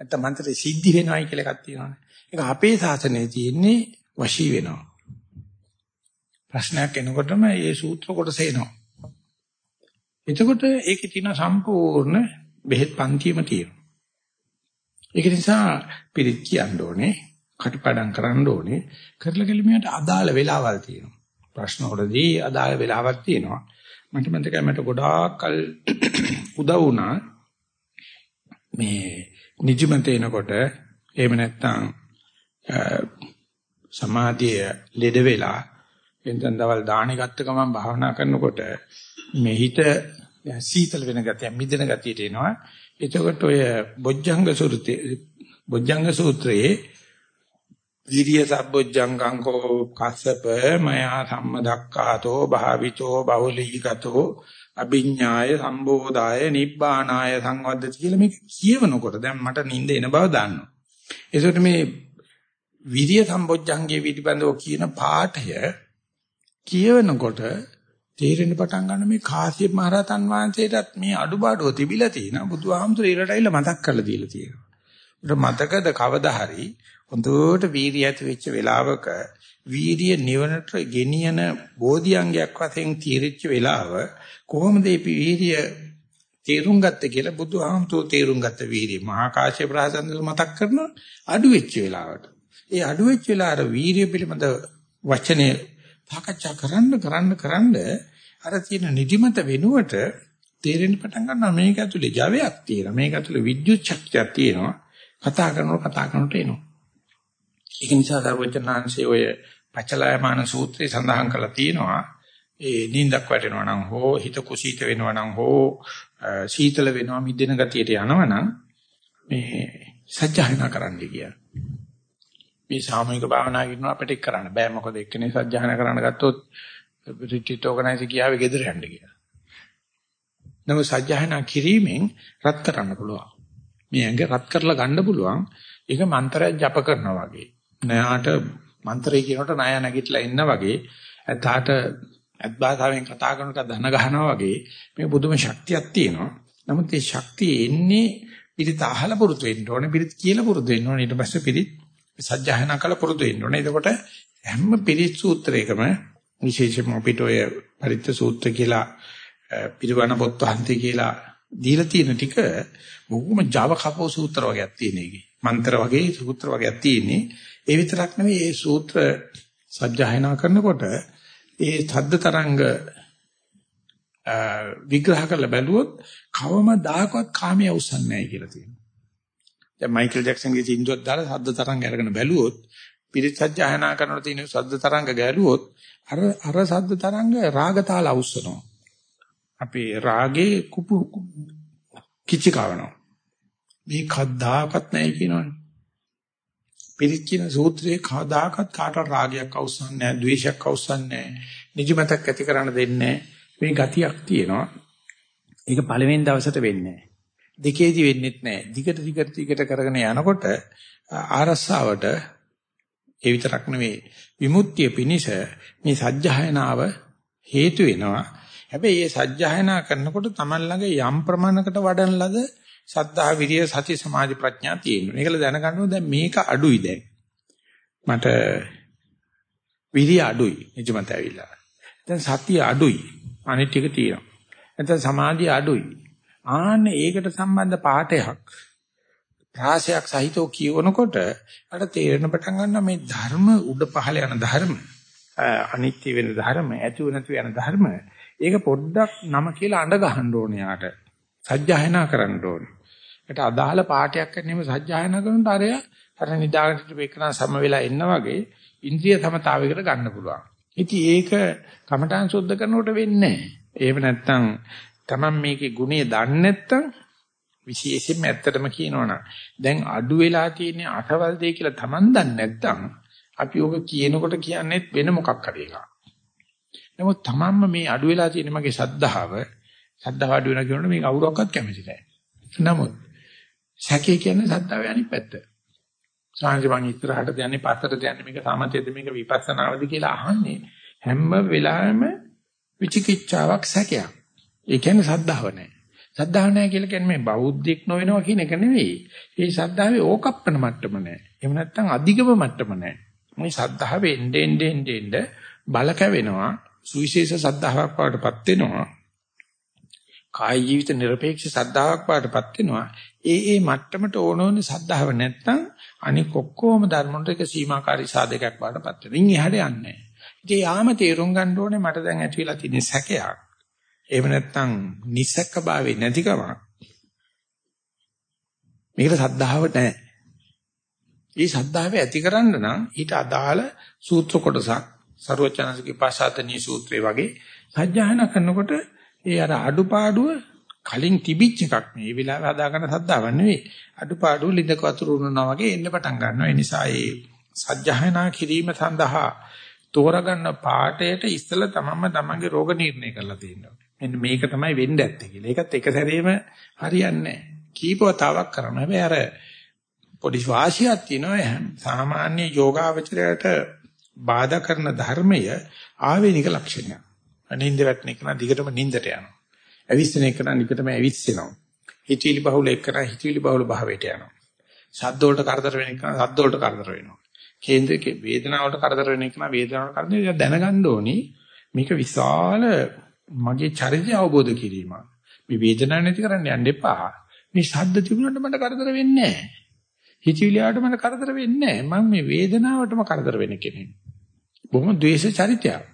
නැත්නම් මන්ත්‍රේ සිද්ධි වෙනවයි කියලා එකක් තියෙනවානේ. ඒක අපේ ශාසනයේ තියෙන්නේ වශී වෙනවා. ප්‍රශ්නයක් එනකොටම ඒ සූත්‍ර කොටස එනවා. එතකොට ඒකේ තියෙන සම්පූර්ණ බෙහෙත් පන්තියම තියෙනවා. ඒක නිසා පිළිත් කියන්න ඕනේ, කටපාඩම් කරන්න ඕනේ. කරලා ගලිමියට අදාළ වෙලාවල් තියෙනවා. ප්‍රශ්න වලදී අදාළ වෙලාවක් තියෙනවා. මට මතකයි මට ගොඩාක් කල් උදව් වුණා මේ නිජමත එනකොට එහෙම නැත්නම් සමාධිය ලෙඩ වෙලා එතෙන් දවල් දාහනේ ගත්ත ගමන් භාවනා කරනකොට මේ හිත සීතල වෙන ගතිය මිදෙන ගතියට එනවා. එතකොට ඔය බොජ්ජංග සූත්‍රයේ බොජ්ජංග සූත්‍රයේ විරිය සබ්බොජ්ජංගං කෝ කස්සප මයා සම්මදක්කාතෝ භාවිතෝ බහුලීගතෝ අභිඥාය සම්බෝධාය නිබ්බානාය සංවද්දති කියලා මේක කියවනකොට දැන් මට නිින්ද එන බව දන්නවා. ඒසොට මේ විරිය සම්බොජ්ජංගේ පිටිබඳව කියන පාඨය කියවනකොට තේරෙන්න පටන් ගන්න මේ කාසියප් මහරහතන් වහන්සේටත් මේ අඩුපාඩුව තිබිලා තියෙනවා බුදුහාමුදුරේ ඊළට ඇවිල්ලා මතක් කරලා දීලා තියෙනවා. උට මතකද කවදා හරි හොඳට වීරිය ඇති වෙච්ච වෙලාවක වීරිය නිවනට ගෙනියන බෝධිඅංගයක් වශයෙන් තීරිච්ච වෙලාව කොහොමද මේ වීරිය තේරුම් ගත්තේ කියලා බුදුහාමුදුරෝ තේරුම් ගත්ත වීරිය මහා කාශ්‍යප රහතන් මතක් කරන අඩු වෙච්ච වෙලාවට. ඒ අඩු වෙච්ච වෙලාවට වීරිය පිළිබඳ වචනේ සාකච්ඡා කරන්න කරන්න කරන්න අර තියෙන නිදිමත වෙනුවට තේරෙන්න පටන් ගන්නවා. මේක ඇතුලේ ජවයක් තියෙනවා. මේක ඇතුලේ විද්‍යුත් ශක්තියක් තියෙනවා. කතා කරනකොට කතා කරනකොට එනවා ඒක නිසා සර්වඥාන්සේ ඔය පචලයමාන සූත්‍රය සඳහන් කරලා තියෙනවා ඒ නිින්දක් වැටෙනවා නම් හෝ හිත කුසීත වෙනවා නම් හෝ සීතල වෙනවා මිදෙන ගතියට යනවා නම් මේ සත්‍යයනා කරන්න කියලා මේ සාමූහික භාවනා කරනවා අපිට ඒක කරන්න බෑ මොකද එක්කෙනෙක් සත්‍යහන කරන්න ගත්තොත් රිට්‍රීට් ඕගනයිසර් කියාවේ ගෙදර යන්න කියලා. නමුත් සත්‍යහන කිරීමෙන් රත් කරන්න පුළුවන්. මේ ඇඟ රත් කරලා ගන්න පුළුවන්. ඒක මන්ත්‍රයක් ජප කරනවා වගේ. නයාට මන්ත්‍රය කියනකොට ණය නැගිටලා ඉන්න වගේ එතහට අත්භාෂාවෙන් කතා කරනකොට ධන ගහනවා වගේ මේ බුදුම ශක්තියක් තියෙනවා. නමුත් මේ ශක්තිය එන්නේ පිළිත අහලා පුරුදු වෙන්න ඕනේ. පිළිත කියලා පුරුදු වෙන්න ඕනේ. ඊට පස්සේ පිළිත් සත්‍යයනා කළ පුරුදු වෙන්න ඕනේ. එතකොට හැම පිරිත් සූත්‍රයකම විශේෂයෙන්ම අපිට ඔය පරිත්‍ත සූත්‍ර කියලා පිරිවණ පොත් වහන්සේ කියලා දීලා තියෙන ටික බොහොම Java කපෝ සූත්‍ර වගේක් තියෙන එකේ. මන්ත්‍ර වගේ සූත්‍ර වගේක් තියෙන්නේ. ඒ විතරක් නෙවෙයි මේ සූත්‍ර සත්‍යයනා කරනකොට ඒ තද්ද තරංග විග්‍රහ කරලා බැලුවොත් කවමදාකවත් කාමයේ උස්සන්නේ නැහැ කියලා තියෙනවා. දැන් මයිකල් ජැක්සන්ගේ සින්දුවක් දාලා ශබ්ද තරංග අරගෙන බැලුවොත් පිරිත් සජ්ජායනා කරනකොට තියෙන ශබ්ද තරංග ගැලුවොත් අර අර ශබ්ද තරංග රාග තාල අවුස්සනවා. අපේ රාගේ කුපු කිචි කවනවා. මේ කද්දාකත් නැහැ කියනවනේ. පිරිත් කියන සූත්‍රයේ කවදාකත් කාට රාගයක් අවුස්සන්නේ නැහැ, ද්වේෂයක් අවුස්සන්නේ නැහැ, නිදිමතක් ඇති කරන්න දෙන්නේ මේ ගතියක් තියෙනවා. ඒක පළවෙනි දවසට වෙන්නේ නැහැ. දෙකේදි වෙන්නෙත් නැහැ. දිගට දිගට දිගට කරගෙන යනකොට ආරස්සාවට ඒ විතරක් නෙවෙයි විමුක්තිය පිණිස මේ සත්‍යයනාව හේතු වෙනවා. හැබැයි මේ සත්‍යයනා කරනකොට Taman ළඟ යම් ප්‍රමාණයකට වඩන ලද සද්ධා විරිය සති සමාධි ප්‍රඥා තියෙනවා. ඒකල දැනගන්නවා දැන් මේක අඩුයි දැන්. මට විරිය අඩුයි. නිජමත ඇවිල්ලා. දැන් සතිය අඩුයි. අනිත් ටික තියෙනවා. නැත්නම් සමාධිය අඩුයි. ආන්න ඒකට සම්බන්ධ පාඩයක් රාශියක් සහිතව කියවනකොට අර තේරෙන පටන් ගන්නවා මේ ධර්ම උඩ පහළ යන ධර්ම අනිත්‍ය වෙන ධර්ම ඇතුව නැතු යන ධර්ම ඒක පොඩ්ඩක් නම කියලා අඬ ගහන්න ඕනේ යාට සජ්ජායනා කරන්න ඕනේ ඒකට අදාළ පාඩයක් කරන්නේම සජ්ජායනා කරනකොට අරය අර නිදාගන්න වේකන සම වෙලා එන්න වගේ ඉන්ද්‍රිය සමතාවයකට ගන්න පුළුවන්. ඉතින් ඒක කමඨාන් සුද්ධ කරනකොට වෙන්නේ නැහැ. එහෙම නැත්නම් Taman මේකේ ගුණය දන්නේ නැත්නම් විශේෂයෙන්ම ඇත්තටම කියනවනම් දැන් අඩු වෙලා තියෙන අටවල් දෙය කියලා Taman දන්නේ නැත්නම් අපි ඕක කියනකොට කියන්නේ වෙන මොකක් හරි එකක්. නමුත් Tamanම මේ අඩු වෙලා තියෙන මගේ සද්ධාව සද්ධාව අඩු වෙනවා කියනකොට මේක අවුරක්වත් කැමති නැහැ. නමුත් සැකේ කියන්නේ සද්ධාවේ අනිත් පැත්ත. සාංශ මං ඉස්සරහට යන්නේ පස්සට යන්නේ මේක සමතේද මේක විපස්සනාවද කියලා අහන්නේ හැම වෙලාවෙම විචිකිච්ඡාවක් සැකයක්. ඒ කියන්නේ සද්ධාව නැහැ. සද්ධාව නැහැ කියලා කියන්නේ මේ බෞද්ධෙක් නොවෙනවා කියන එක නෙවෙයි. ඒ සද්ධාවේ ඕකප්පන මට්ටම නැහැ. එහෙම නැත්නම් අධිගම මට්ටම නැහැ. මේ සද්ධාවේ එnde ende ende ende බල කැවෙනවා. සුවිශේෂ සද්ධාාවක් වඩටපත් වෙනවා. කාය ජීවිත নিরপেক্ষ සද්ධාාවක් වඩටපත් වෙනවා. ඒ ඒ මට්ටමට ඕන ඕනේ සද්ධාව නැත්නම් අනික ඔක්කොම ධර්මවලට එක සීමාකාරී සාධකයක් වඩටපත් වෙනවා. ඉන් එහාට යන්නේ නැහැ. ඉතින් යාම තේරුම් ගන්න ඕනේ මට දැන් ඇති වෙලා තියෙන සැකයක්. එහෙම නැත්නම් නිසක්ක භාවේ නැතිකම. මේකට සද්ධාව නැහැ. මේ සද්ධාවේ ඇතිකරන්න නම් ඊට අදාළ සූත්‍ර කොටසක් සරුවචනසිකේ පාසාතනී සූත්‍රය වගේ සත්‍යයන කරනකොට ඒ අර අඩුපාඩුව කලින් තිබිච්ච එකක් මේ වෙලාවේ හදාගන්න සද්දාවක් නෙවෙයි. අඩුපාඩුව ලිඳක වතුර උනනවා වගේ එන්න පටන් ගන්නවා. ඒ නිසා ඒ සත්‍යයනා කිරීම සඳහා තෝරගන්න පාඩයට ඉස්සෙල්ලා තමන්ම තමන්ගේ රෝග නිర్ణය කරලා තියෙනවා. මෙන්න මේක තමයි වෙන්න ඇත්තේ කියලා. ඒකත් එක සැරේම හරියන්නේ නැහැ. කීපවතාවක් කරනවා. හැබැයි අර පොඩි වාසියක් තියෙනවා. සාමාන්‍ය යෝගාවචරයට බාධා කරන ධර්මය ආවේනික ලක්ෂණයක්. නින්ද වැටෙන එක නම් දිගටම නින්දට යනවා. ඇවිස්සෙන එක නම් දිගටම ඇවිස්සෙනවා. හිතවිලි බහුල එක නම් හිතවිලි බහුල භාවයට යනවා. ශබ්ද වලට කරදර වෙන එක නම් ශබ්ද වලට කරදර වෙනවා. කේන්ද්‍රයේ වේදනාවට කරදර වෙන එක නම් වේදනාවට කරදර දැනගන්න ඕනි. මේක විශාල මගේ චරිතය අවබෝධ කිරීම. මේ වේදනාව නැති කරන්න යන්න එපා. මේ ශබ්ද තිබුණාට මට කරදර වෙන්නේ නැහැ. හිතවිලියට මට කරදර වෙන්නේ නැහැ. මම මේ වේදනාවටම කරදර වෙන කෙනෙක්. බොහොම ද්වේෂ චරිතයක්.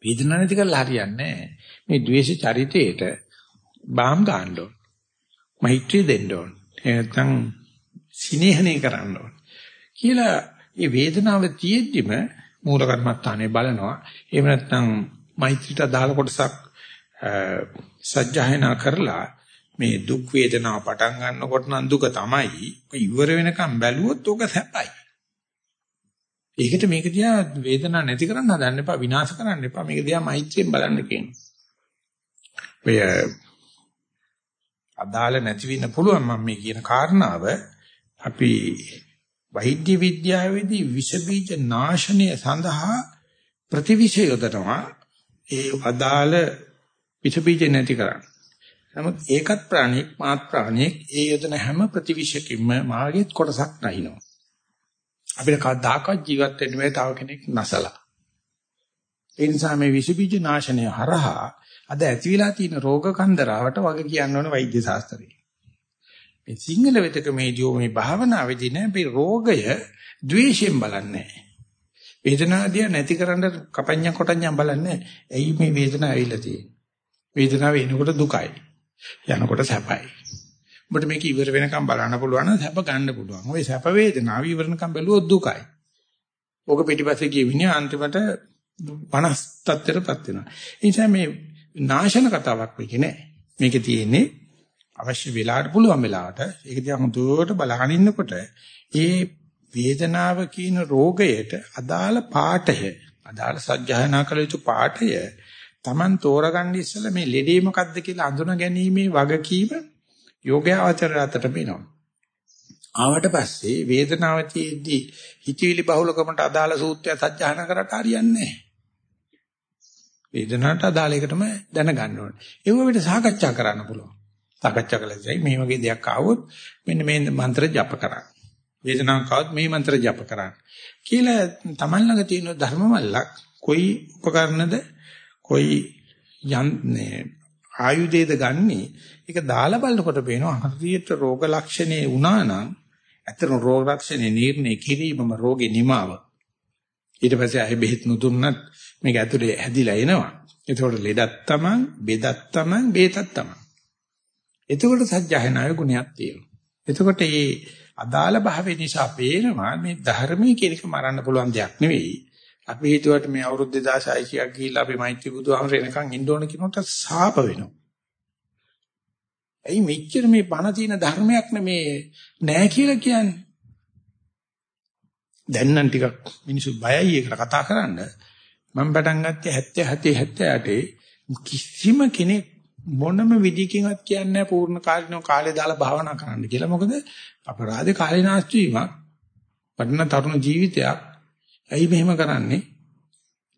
වේදනාව නැති කරලා හරියන්නේ නැහැ. මේ ද්වේෂ චරිතේට බාම් ගන්න ඕන. මෛත්‍රිය දෙන්න ඕන. නැත්නම් සිනේහනේ කරන්න ඕන. කියලා මේ වේදනාව තියෙද්දිම මූල කර්මත්තානේ බලනවා. එහෙම නැත්නම් මෛත්‍රියට අදාළ කොටසක් සජ්ජායනා කරලා මේ දුක් වේදනාව පටන් ගන්නකොට නම් දුක තමයි. ඉවර වෙනකම් බැලුවොත් ඕක සැපයි. ඒකට මේක දිහා වේදනාවක් නැති කරන්න හදන්න එපා විනාශ කරන්න එපා මේක දිහා මෛත්‍රියෙන් බලන්න කියනවා. ඔය අදාළ නැති වෙන්න පුළුවන් මම මේ කියන කාරණාව අපි වෛද්‍ය විද්‍යාවේදී විෂ බීජ නාශනය සඳහා ප්‍රතිවිෂ යොදනවා ඒ අදාළ විෂ බීජ නැති කරන්න. නමුත් ඒකත් ප්‍රාණික මාත් ප්‍රාණික ඒ යොදන හැම ප්‍රතිවිෂකින්ම මාගෙත් කොටසක් නැහිනවා. අපිට කවදාකවත් ජීවත් වෙන්න බෑ තව කෙනෙක් නැසලා. ඒ නිසා මේ විස බීජ නාශනය හරහා අද ඇති වෙලා තියෙන රෝග කන්දරාවට වගේ කියන්න ඕන වෛද්‍ය ශාස්ත්‍රය. මේ සිංහල වෙතක මේ ජෝ මේ භාවනාවේදී නෑ මේ රෝගය ද්වේෂයෙන් බලන්නේ වේදනාව නැති කරන්න කපඤ්ඤා කොටඤ්ඤා බලන්නේ ඇයි මේ වේදනාව ඇවිල්ලා තියෙන්නේ. වේදනාව එනකොට දුකයි. යනකොට සැපයි. ඔබට මේක ඉවර වෙනකම් බලන්න පුළුවන් නම් සැප ගන්න පුළුවන්. ওই සැප වේදනාව ඉවරනකම් බැලුවොත් දුකයි. ඕක පිටිපස්සේ ගිය විනිය අන්තිමට 50 තත්ත්වයටපත් වෙනවා. ඒ නිසා මේ නාශන කතාවක් වෙක නෑ. මේකේ තියෙන්නේ අවශ්‍ය වෙලාවට පුළුවන් වෙලාවට ඒක දිහා හොඳට බලහන් ඉන්නකොට ඒ වේදනාව කියන රෝගයට අදාළ පාඨය අදාළ සත්‍යයනා කළ යුතු පාඨය Taman තෝරගන්න ඉස්සෙල්ලා මේ ලෙඩේ මොකද්ද කියලා අඳුන ගැනීමේ වගකීම යෝගාවචර අතට බිනවා. ආවට පස්සේ වේදනාව තියෙද්දි හිතවිලි බහුලකමට අදාළ සූත්‍රය සත්‍යහන කරට හරියන්නේ නැහැ. වේදනාවට අදාළ එකටම දැනගන්න ඕනේ. ඒව අපිට සාකච්ඡා කරන්න පුළුවන්. සාකච්ඡා කළායි මේ වගේ දෙයක් ආවොත් මෙන්න මේ මන්ත්‍ර ජප කරන්න. වේදනාවක් ආවොත් මේ මන්ත්‍ර ජප කරන්න. කියලා තමන් ළඟ තියෙන ධර්මමල්ලක් කොයි උපකරණද කොයි යන්නේ ආයුධයද ගන්නේ ඒක දාලා බලනකොට පේනවා හරියට රෝග ලක්ෂණේ වුණා නම් ඇත්තටම රෝග ලක්ෂණේ නිర్ణය කිරීමම රෝගේ නිමාව. ඊට පස්සේ ආයෙ බෙහෙත් නුදුන්නත් මේක ඇතුලේ හැදිලා එනවා. එතකොට ලෙඩක් තමන් බෙදක් තමන් බේතක් තමන්. එතකොට සත්‍යයනාවේ ගුණයක් තියෙනවා. එතකොට මේ අදාළ භාවය නිසා පේනවා මේ ධර්මයේ කියන එක මරන්න පුළුවන් දෙයක් නෙවෙයි. අපි හිතුවට මේ අවුරුදු 2600ක් ගිහිල්ලා අපි මෛත්‍රී බුදුහාමර එනකන් ඉන්න ඕන කියනකොට සාප වෙනවා. ඇයි මෙච්චර මේ පණ තියෙන ධර්මයක් නෙමේ නෑ කියලා කියන්නේ? දැන් නම් ටිකක් මිනිස්සු බයයි ඒකට කතා කරන්න. මම පටන් ගත්තේ 77 78 කිසිම කෙනෙක් මොනම විදිහකින්වත් කියන්නේ නැහැ පූර්ණ කාලිනව කාලේ දාලා භාවනා කරන්න කියලා. මොකද අපරාධේ කාලේ නාස්ති වීමක්. වටිනා තරුණ ජීවිතයක්. ඇයි මෙහෙම කරන්නේ?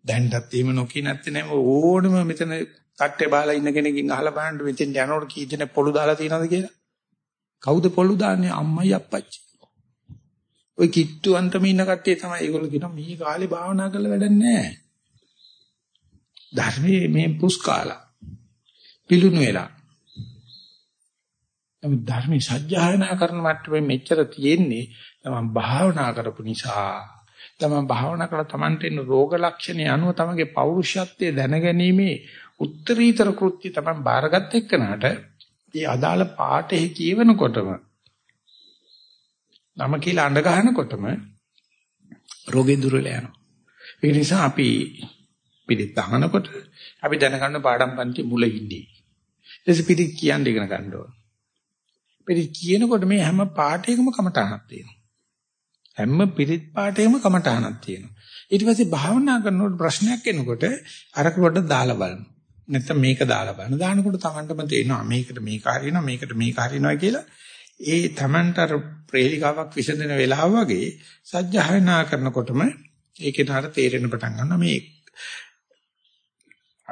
දැන්ටත් එහෙම නොකිය නැත්තේ නෑ ඕනම මෙතන තට්ටේ බහලා ඉන්න කෙනකින් අහලා බලන්න මෙතෙන් යනකොට කී දෙනෙක් පොළු දාලා තියෙනවද කියලා. කවුද පොළු දාන්නේ? අම්මයි අප්පච්චි. ওই කිට්ටුවන්ටම ඉන්න කට්ටිය තමයි ඒගොල්ලෝ කියනවා මේ කාලේ භාවනා කරලා වැඩක් නැහැ. ධර්මයේ මේ පුස්කාලා පිලුණු වෙලා. අපි ධර්මයේ සත්‍යයනා කරන මට්ටමේ මෙච්චර තියෙන්නේ තමන් භාවනා කරපු නිසා. තමන් භාවනා කරලා තමන්ට එන රෝග ලක්ෂණ අනුව තමන්ගේ පෞරුෂත්වයේ දැනගැනීමේ උත්තරීතර කෘත්‍ය තමන් බාරගත් එක්කනට මේ අදාළ පාඩේ කියවනකොටම නම කියලා අඬ ගන්නකොටම රෝගේ දුර වෙලා යනවා. ඒ නිසා අපි පිළිත් අහනකොට අපි දැනගන්න පාඩම් පන්ති මුල ඉන්නේ. ඊට පිළිත් කියන්න ඉගෙන ගන්න ඕන. පිළිත් කියනකොට මේ හැම පාඩයකම කමටහනක් තියෙනවා. හැම පිළිත් පාඩයකම කමටහනක් තියෙනවා. ඊට පස්සේ භාවනා කරනකොට ප්‍රශ්නයක් එනකොට අරක පොඩ්ඩක් දාලා බලන්න. නැත්නම් මේක දාලා බලන්න. දානකොට Tamanටම තේරෙනවා මේකට මේක හරියනවා මේකට මේක හරියනවා කියලා. ඒ Tamanට අර ප්‍රේලිකාවක් විසඳන වෙලාව වගේ සත්‍යයනා කරනකොටම ඒකේ නාර තේරෙන පටන් ගන්නවා මේ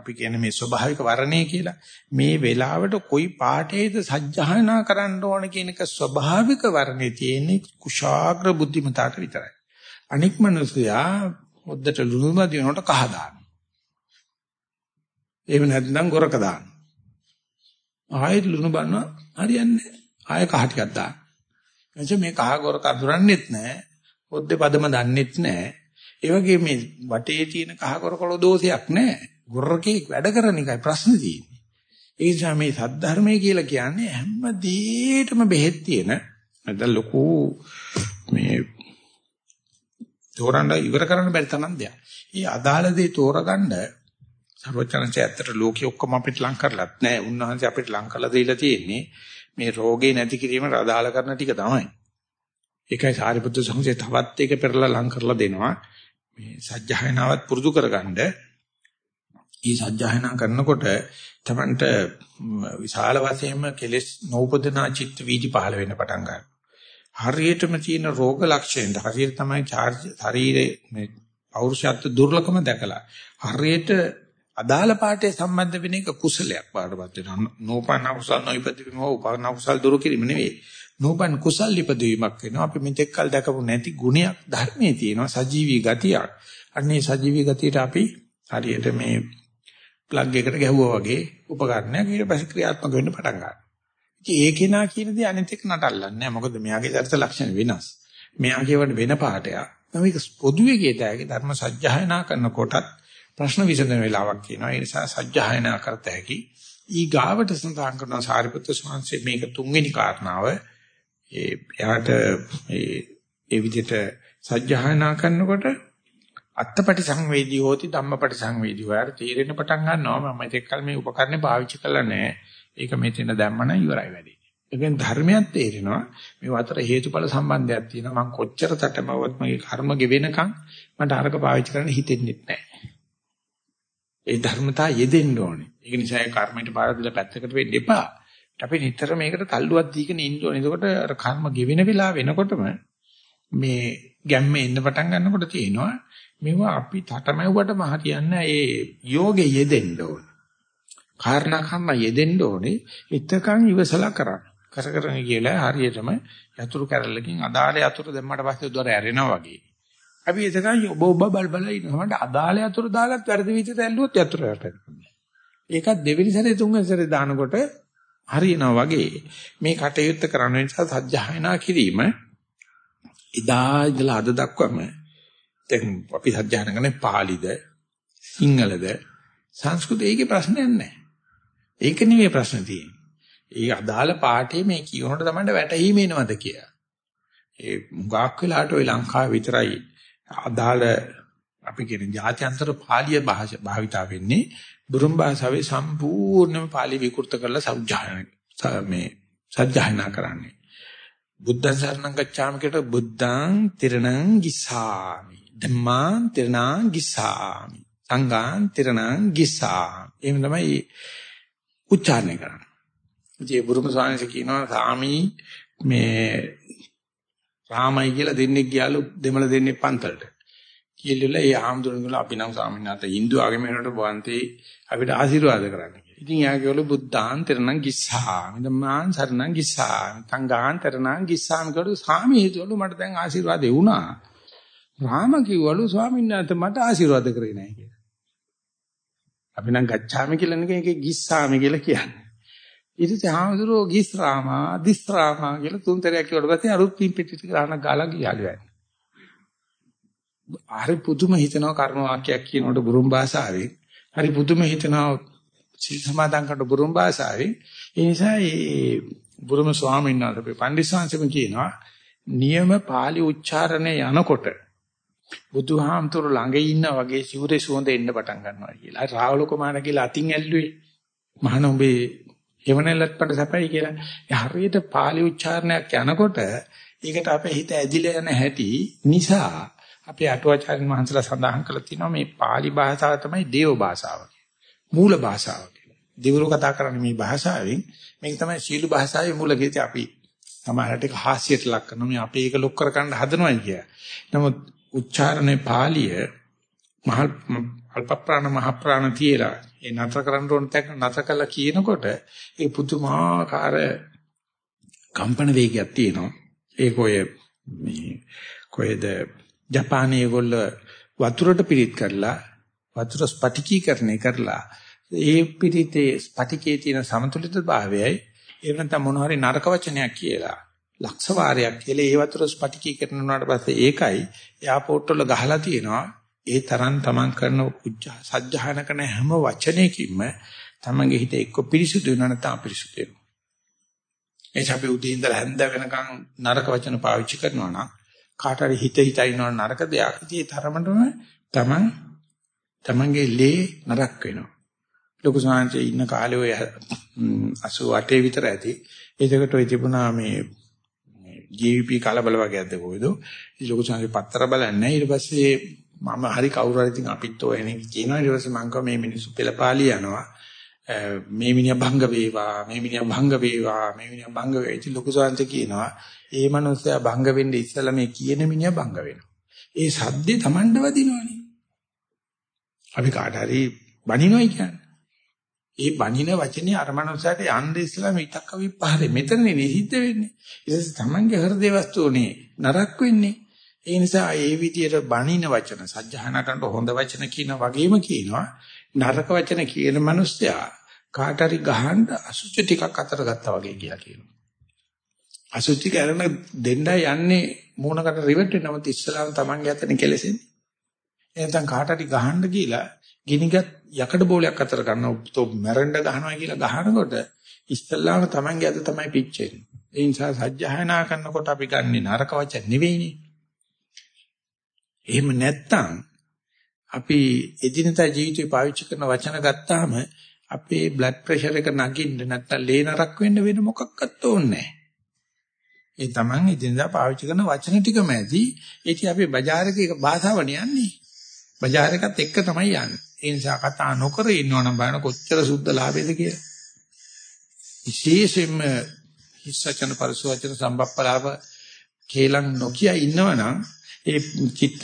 අපි කියන්නේ මේ ස්වභාවික වර්ණය කියලා මේ වෙලාවට કોઈ පාඨයේද සත්‍යයනා කරන්න ඕන කියන එක ස්වභාවික වර්ණේ තියෙන්නේ කුශාග්‍ර බුද්ධිමතාට විතරයි. අනික් මිනිසයා මුද්දට ලුණු මදිනකොට කහ දානවා. එහෙම නැත්නම් ගොරක දානවා. ආයෙත් ලුණු බන්නවා හරියන්නේ ආයෙ කහ ටිකක් දානවා. එනිසා මේ කහ ගොරක අඳුරන්නෙත් නැහැ. පොද්දේ පදම දන්නෙත් නැහැ. ඒ වගේ මේ වටේ තියෙන කහ ගොරකල දෝෂයක් නැහැ. ගොරකේ වැඩ කරන එකයි ප්‍රශ්නේ තියෙන්නේ. ඒ නිසා මේ සද්ධර්මය කියලා කියන්නේ හැම දෙයකටම බෙහෙත් තියෙන නැත්නම් ලොකු මේ තෝරන්න ඉවර කරන්න බැරි තරම් දෙයක්. මේ අදාළ දේ තෝරගන්න සර්වචනංශය ඇත්තට ලෝකෙ ඔක්කොම අපිට ලං කරලත් නැහැ. උන්වහන්සේ අපිට ලං කරලා දීලා තියෙන්නේ මේ රෝගේ නැති කිරීමට අදාළ කරන ටික තමයි. ඒකයි සාරිපුත්‍ර සංඝසේ තවත් එක පෙරලා ලං කරලා දෙනවා. මේ සත්‍යයනාවත් පුරුදු කරගන්න. මේ සත්‍යයනා කරනකොට තමන්ට විශාල වශයෙන්ම කෙලෙස් නූපදනා චිත්ත වීදි පහළ වෙන්න පටන් ගන්නවා. හරියටම තියෙන රෝග ලක්ෂණ හරියට තමයි ශරීරයේ මේ පෞරුෂත්ව දුර්ලභම දැකලා හරියට අදාළ පාඩේ සම්බන්ධ වෙන එක කුසලයක් බාටපත් වෙනවා. නෝපන්න කුසල් නොයිපදීම උපන්න කුසල් දුරු කිරීම නෙවෙයි. නෝපන් කුසල් ඉපදීමක් වෙනවා. අපි මෙතෙක් කල් දැකපු නැති ගුණයක් ධර්මයේ තියෙනවා සජීවී ගතියක්. අන්නේ සජීවී ගතියට අපි හරියට මේ ප්ලග් එකට ගැහුවා වගේ උපකරණයක් ඊට පස්සේ ක්‍රියාත්මක වෙන්න පටන් ගන්නවා. ඉතින් ඒ කෙනා කියන දේ අනිත් එක නටල්ලන්නේ නැහැ. මොකද මෙයාගේ චරිත ලක්ෂණ වෙනස්. මෙයා කියවන වෙන පාඩයක්. මේක පොදුවේ කියතයි ධර්ම සත්‍යයනා කරනකොටත් ප්‍රශ්න විසඳන වෙලාවක් කියනවා. ඒ නිසා සත්‍යයනා කරත හැකි. ඊ ගාවට සඳහන් කරන සාරිපුත්‍ර ස්වාමීන් මේක තුන්වෙනි කාරණාව. ඒ එයාට ඒ ඒ විදිහට සත්‍යයනා කරනකොට අත්තපටි සංවේදී හෝති ධම්මපටි සංවේදී වයර් තීරෙන පටන් ගන්නවා. මම මේකල් මේ උපකරණේ පාවිච්චි කළා නෑ. ඒක මෙතන දැම්මම ඉවරයි වැඩේ. ඒකෙන් ධර්මයක් තේරෙනවා. මේ අතර හේතුඵල සම්බන්ධයක් තියෙනවා. මම කොච්චර තටමවත් මගේ කර්ම ගෙවෙනකන් මට අරක පාවිච්චි කරන්න හිතෙන්නේ නැහැ ඒ ධර්මතා යෙදෙන්න ඕනේ. ඒක නිසා ඒ කර්මයට බාර දීලා පැත්තකට වෙන්න එපා. අපි නිතර මේකට තල්ලුවක් දීගෙන ඉන්න ඕනේ. එතකොට අර කර්ම ගෙවෙන වෙලාව වෙනකොටම මේ ගැම්ම එන්න පටන් ගන්නකොට තියෙනවා මේවා අපි තටමැව්වටම හරියන්නේ ඒ යෝගේ යෙදෙන්න ඕනේ. කාරණා කම්ම යෙදෙන්න ඕනේ. එතකන් ඉවසලා කරන්න. කර කරගෙන කියලා හරියටම යතුරු කැරල්ලකින් අදාළ යතුරු දැම්මට පස්සේ දොර ඇරෙනවා වගේ. අපි එතකන් ඔබ ඔබ බල බල ඉන්නවා. මට අදාළ යතුරු දාලත් වැරදි විදිහට ඇල්ලුවොත් යතුරු වැටෙනවා. ඒකත් දෙවෙනි සැරේ තුන්වෙනි සැරේ දානකොට හරියනවා වගේ මේ කටයුත්ත කරන නිසා සත්‍යයනා කිරීම ඉදා ඉඳලා අද දක්වාම දැන් අපි සත්‍යයනා කරන්නේ පාලිද සිංහලද සංස්කෘත ඒකේ ප්‍රශ්නයක් නැහැ. ඒක නෙවෙයි ප්‍රශ්න තියෙන්නේ. ඒ අදාළ පාඩේ මේ කියනකොට තමයි වැටහීම එනවද කියලා. ඒ මුගක් වෙලාට ওই ලංකාව විතරයි අදාළ අපි කියන ජාත්‍යන්තර පාලිය භාෂා භාවිතා වෙන්නේ බුරුම් භාෂාවේ සම්පූර්ණම පාලි විකෘත කරලා සෞජාන මේ සත්‍යයනා කරන්නේ. බුද්ධං සරණං ගච්ඡාමි කියලා බුද්ධං තිරණං ගිසාමි. ධම්මං තිරණං ගිසාමි. සංඝං තිරණං ගිසාමි. එහෙම තමයි උච්චාරණය කරන්නේ. ඉතින් බුරුම ස්වාමීන් කියනවා සාමි මේ රාමයි කියලා දෙන්නෙක් ගියාලු දෙමළ දෙන්නෙක් පන්තලට. කියලා ඒ ආම්දුරන්ගල අපි නම් ස්වාමීන් වහන්සේ Hindu ආගම වෙනකොට වන්තේ අපිට ආශිර්වාද කරන්න කියලා. ඉතින් යා කියවලු බුද්ධාන් තරණං ගිස්සාමි ධම්මාන් සරණං ගිස්සාමි සංඝාන් තරණං ගිස්සාමි කියවලු ස්වාමී හිතවලු මට දැන් ආශිර්වාද වුණා. රාම කිව්වලු ස්වාමීන් වහන්සේ මට ආශිර්වාද කරේ නැහැ කියලා. අපි නම් ගච්ඡාමි කියලා නෙකේ ඒකේ ගිස්සාමි කියලා කියන්නේ. ඊට පස්සේ ආමතුරෝ ගිස්රාමා දිස්රාමා කියලා තුන්තරයක් කිව්වට පස්සේ අරුත් පින් පිටි ටික ගන්න ගාලා ගියාලු යන්නේ. හරි පුදුම හිතනවා කර්ම වාක්‍යයක් කියනකොට බුරුම් භාෂාවෙන් හරි පුදුම හිතනවා සීල් සමාදන් කරන බුරුම් භාෂාවෙන් ඒ නිසා මේ බුරුම ස්වාමීන් වහන්සේ පණ්ඩිස්සංශම කියනවා නියම pāli උච්චාරණය යනකොට බුදුහාමතුරු ළඟ ඉන්න වගේ සිවුරේ සුවඳ එන්න පටන් ගන්නවා කියලා. රාහුල කුමාර කියලා අතින් ඇල්ලුවේ මහණ උඹේ එවනලත් පට සැපයි කියලා. ඒ හරියට pāli උච්චාරණයක් යනකොට ඒකට අපේ හිත ඇදිලා යන හැටි නිසා අපේ අටුවාචාර්යන් වහන්සේලා සඳහන් කරලා තිනවා මේ pāli භාෂාව තමයි දේව භාෂාව මූල භාෂාව කියලා. දෙවිවරු කතා කරන්නේ මේ භාෂාවෙන් මේක තමයි සීළු භාෂාවේ මූල කීති අපි සමහරට ඒක හාස්‍යයට ලක් කරනවා මේ අපේ ඒක ලොක් කරගන්න හදනවා කිය. නමුත් උච්චාරණේ පාළිය මහ අල්ප ප්‍රාණ මහ ප්‍රාණ තියලා ඒ නතර කරන්න ඕන තැන නතර කළා කියනකොට ඒ පුදුමාකාර කම්පන වේගයක් තියෙනවා. ඒක ඔය මේ කොහෙද ජපානයේ ඒගොල්ල වතුරට පිරිත් කරලා වතුර ස්පටිකීකරණය කරලා ඒ පිරිතේ ස්පටිකයේ තියෙන සමතුලිත භාවයයි එහෙම නැත්නම් මොන හරි නරක වචනයක් කියලා ලක්ෂ වාරයක් කියලා ඒ වතුර ස්පටිකීකරණ වුණාට පස්සේ ඒකයි එයාපෝට් වල ගහලා තියෙනවා ඒ තරම් තමන් කරන සත්‍යහන කරන හැම වචනයකින්ම තමන්ගේ හිත එක්ක පිරිසුදු වෙනවා නැත්නම් අපිරිසුදු වෙනවා. ඒ අපි උදේ ඉඳලා හැන්ද වෙනකන් නරක වචන පාවිච්චි කරනවා නම් කාට හරි හිත හිතා ඉන්නව නරක දෙයක්. ඉතින් ඒ තරමටම තමන් තමන්ගේ ලේ නරක වෙනවා. ලොකු සාංශේ ඉන්න කාලේ ඔය 88 විතර ඇති. ඒකට ඔය තිබුණා මේ GVP කලබල වගේ අද්ද කොයිද? ඉතින් ලොකු සාංශේ පත්තර බලන්නේ. ඊට පස්සේ මම හරි කවුරු හරි ඉතින් අපිත් ඔය එනේ කියනවා ඊට පස්සේ මං කිව්වා මේ මිනිස්සු පෙළපාලි යනවා මේ මිනිහා භංග වේවා මේ මිනිහා භංග වේවා මේ මිනිහා භංග වේවා ඉතින් ලොකු සාන්ත කියනවා ඒ මනුස්සයා භංග වෙන්නේ ඉස්සලා මේ කියන මිනිහා භංග වෙනවා ඒ සද්දේ Tamanda වදිනවනේ අපි කාට හරි බනිනවයි කියන්නේ ඒ බනින වචනේ අර මනුස්සයාට යන්න ඉස්සලා මිතක්ක විපහරේ මෙතනනේ නිහිද්ද වෙන්නේ ඊට පස්සේ Tamange හෘදේ වස්තුවනේ නරක් වෙන්නේ ඒ නිසා ඒ විදියට බණින වචන සජ්ජහාන කරනකොට හොඳ වචන කියන වගේම කියනවා නරක වචන කියන මිනිස්සයා කාට හරි ගහන්න අසුචි ටිකක් අතර ගත්තා වගේ කියලා කියනවා. අසුචි කරන දෙන්නයි යන්නේ මූණකට රිවට් වෙනවත් ඉස්සලාම Tamange අතනේ කෙලෙසෙන්නේ. එහෙනම් කාට හරි ගහන්න කියලා ගිනිගත් යකඩ බෝලයක් අතර ගන්නවා තෝ මැරෙන්න ගහනවා කියලා ගහනකොට ඉස්සලාම Tamange අත තමයි පිච්චෙන්නේ. ඒ නිසා සජ්ජහායනා කරනකොට අපි ගන්නේ නරක වචන නෙවෙයිනේ. එහෙම නැත්තම් අපි එදිනදා ජීවිතේ පාවිච්චි කරන වචන ගත්තාම අපේ බ්ලඩ් ප්‍රෙෂර් එක නගින්න නැත්තම් ලේ නරක් වෙන්න වෙන මොකක්වත් ඕනේ ඒ තමන් එදිනදා පාවිච්චි කරන වචන ටිකම ඇති ඒක අපි බજાર එකේ භාෂාවනේ යන්නේ බજાર එකත් එක්ක තමයි යන්නේ. ඒ නිසා කතා නොකර ඉන්නවනම් බලන්න කොච්චර සුද්ධ ලාභයද කියලා. විශේෂයෙන්ම හිස්සචන පරිසවචන සම්බප්පලාව කේලම් නොකිය ඉන්නවනම් ඒ චිත්ත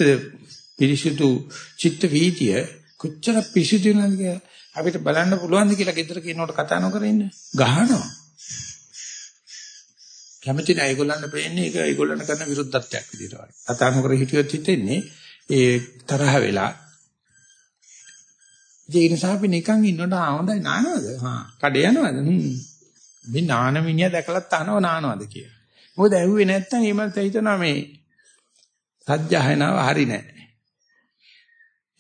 පිරිසිදු චිත්ත වීතිය කොච්චර පිරිසිදු වෙනවද කියලා අපිට බලන්න පුළුවන්ද කියලා ගෙදර කියනකොට කතා නොකර ඉන්න? ගහනවා. කැමති නැහැ ඒගොල්ලන්ට පේන්නේ ඒක ඒගොල්ලන් කරන විරුද්ධත්වයක් විදිහට වගේ. කතා නොකර හිටියොත් හිතෙන්නේ ඒ තරහ වෙලා. ඒ නිසා අපි නිකන් ඉන්නකොට ආ හොඳයි නානවද? හා. කඩේ යනවද? මේ නාන මිනිහා දැකලත් අහනව නානවද කියලා. මොකද ඇහුවේ නැත්තම් එහෙමත් හිතනවා මේ සත්‍යයනාව හරි නැහැ.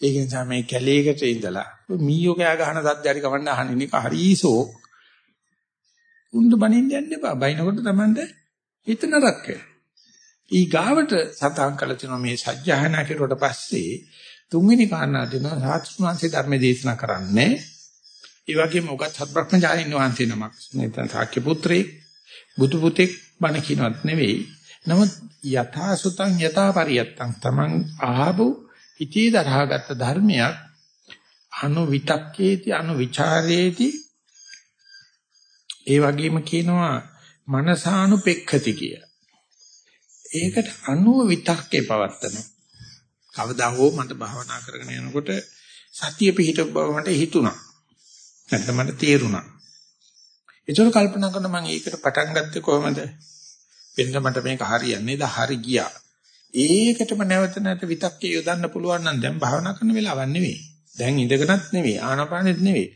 ඒක නිසා මේ කැලේකට ඉඳලා මීයෝ කෑ ගහන හරි කවන්න අහන්නේ එක හරිසෝ. උන්ද බනින්න යන්න එපා. බයිනකොට Tamande හිත නරක ඊ ගාවට සතහන් කළ තියෙනවා මේ සත්‍යහනා කෙරුවට පස්සේ තුන්වෙනි කාරණා දෙනවා සාත්‍රුණාංශේ ධර්ම දේශනා කරන්නේ. ඒ වගේම උගත් සත්‍බ්‍රහ්මචාරින් වහන්සේ නමක් නැත්නම් සාක්‍ය පුත්‍රයෙක් බුදු පුතෙක් බණ කියනවත් නෙවෙයි. නමුත් යථා සුතං යථා පරියත්තං තමන් ආහබු ඉතී දරහාගත් ධර්මයක් අනු විතක්කේති අනු ਵਿਚාරේති ඒ වගේම කියනවා මනසානුපෙක්ඛති කිය. ඒකට අනුව විතක්කේ පවත්තන. කවදා හෝ මට භාවනා කරගෙන යනකොට සතිය පිහිට බව මට හිතුණා. නැත්නම් මට තේරුණා. ඒතර කල්පනා කරන මම ඒකට පටන් ගත්තේ කොහොමද? වෙනද මට මේක හරියන්නේ ද හරි ගියා. ඒකටම නැවත නැවත විතක්කේ යොදන්න පුළුවන් නම් දැන් භාවනා කරන වෙලාවක් නෙවෙයි. දැන් ඉඳගෙනත් නෙවෙයි ආනාපානෙත් නෙවෙයි.